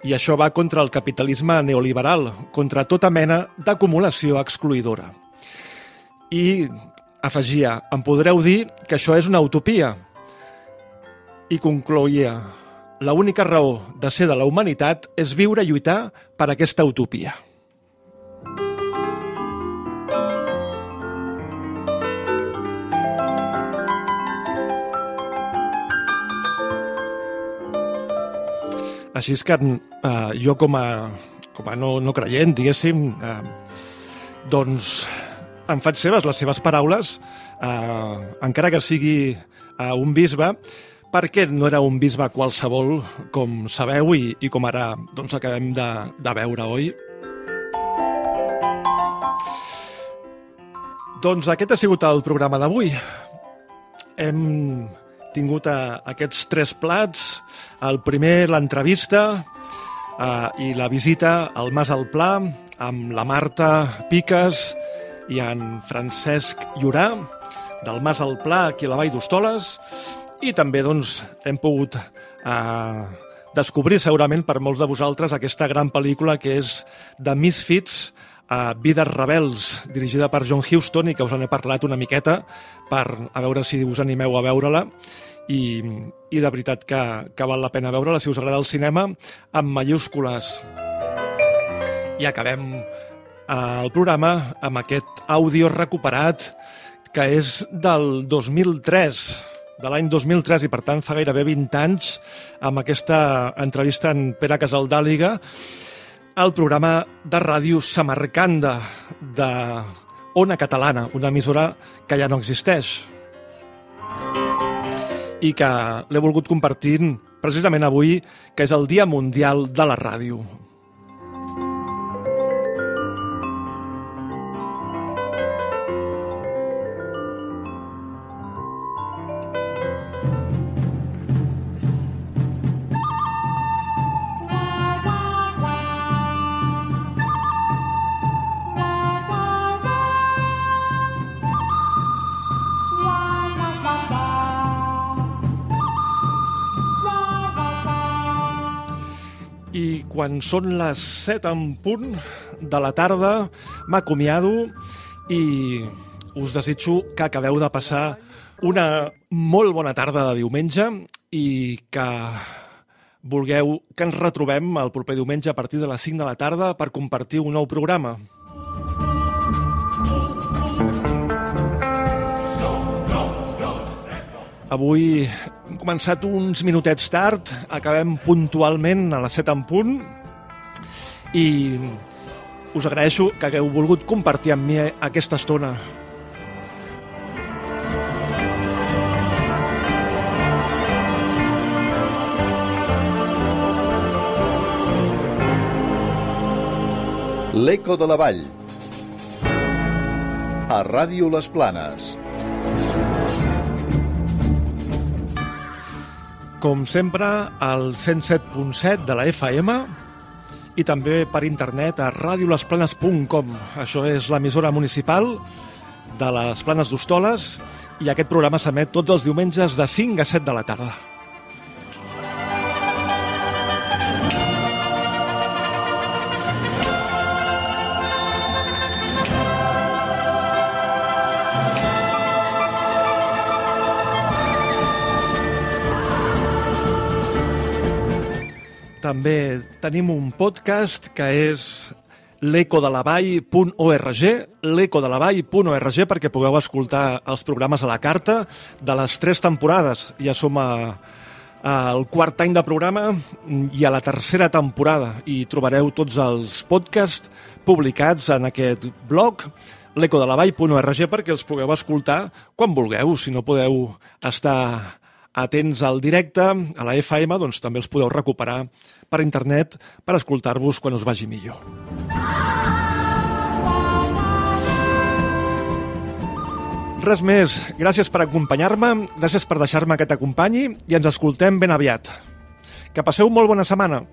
I això va contra el capitalisme neoliberal, contra tota mena d'acumulació excluïdora. I afegia, em podreu dir que això és una utopia. I concloïa, la única raó de ser de la humanitat és viure i lluitar per aquesta utopia. Així és que eh, jo com a, com a no, no creient, diguéssim, eh, doncs em faig seves les seves paraules, eh, encara que sigui eh, un bisbe, perquè no era un bisbe qualsevol, com sabeu i, i com ara doncs, acabem de, de veure, oi? Doncs aquest ha sigut el programa d'avui. Hem tingut a, eh, aquests tres plats. El primer, l'entrevista eh, i la visita al Mas al Pla amb la Marta Piques, i en Francesc Llorà, del Mas al Pla, aquí a la Vall d'Hostoles, i també doncs, hem pogut eh, descobrir segurament per molts de vosaltres aquesta gran pel·lícula que és The Misfits, eh, Vides Rebels, dirigida per John Huston i que us en he parlat una miqueta per a veure si us animeu a veure-la i, i de veritat que, que val la pena veure-la si us agrada el cinema amb mayúscules. I acabem el programa amb aquest àudio recuperat que és del 2003, de l'any 2003 i per tant fa gairebé 20 anys amb aquesta entrevista en Pere Casaldàliga al programa de ràdio Samarcanda de Ona Catalana, una emissora que ja no existeix i que l'he volgut compartir precisament avui, que és el Dia Mundial de la Ràdio. Quan són les 7 en punt de la tarda m'acomiado i us desitjo que acabeu de passar una molt bona tarda de diumenge i que vulgueu que ens retrobem el proper diumenge a partir de les 5 de la tarda per compartir un nou programa. Avui hem començat uns minutets tard, acabem puntualment a les 7 en punt i us agraeixo que hagueu volgut compartir amb mi aquesta estona. L'Eco de la Vall a Ràdio Les Planes. Com sempre, al 107.7 de la FM i també per internet a radiolesplanes.com. Això és l'emissora municipal de les Planes d'Hostoles i aquest programa s'emet tots els diumenges de 5 a 7 de la tarda. També tenim un podcast que és l'ecodelavall.org, l'ecodelavall.org, perquè pugueu escoltar els programes a la carta de les tres temporades. Ja som a, al quart any de programa i a la tercera temporada i trobareu tots els podcasts publicats en aquest blog l'ecodelavall.org perquè els pugueu escoltar quan vulgueu. Si no podeu estar atents al directe, a la FM, doncs també els podeu recuperar per internet per escoltar-vos quan us vagi millor. Res més. Gràcies per acompanyar-me, gràcies per deixar-me que t'acompanyi i ens escoltem ben aviat. Que passeu molt bona setmana.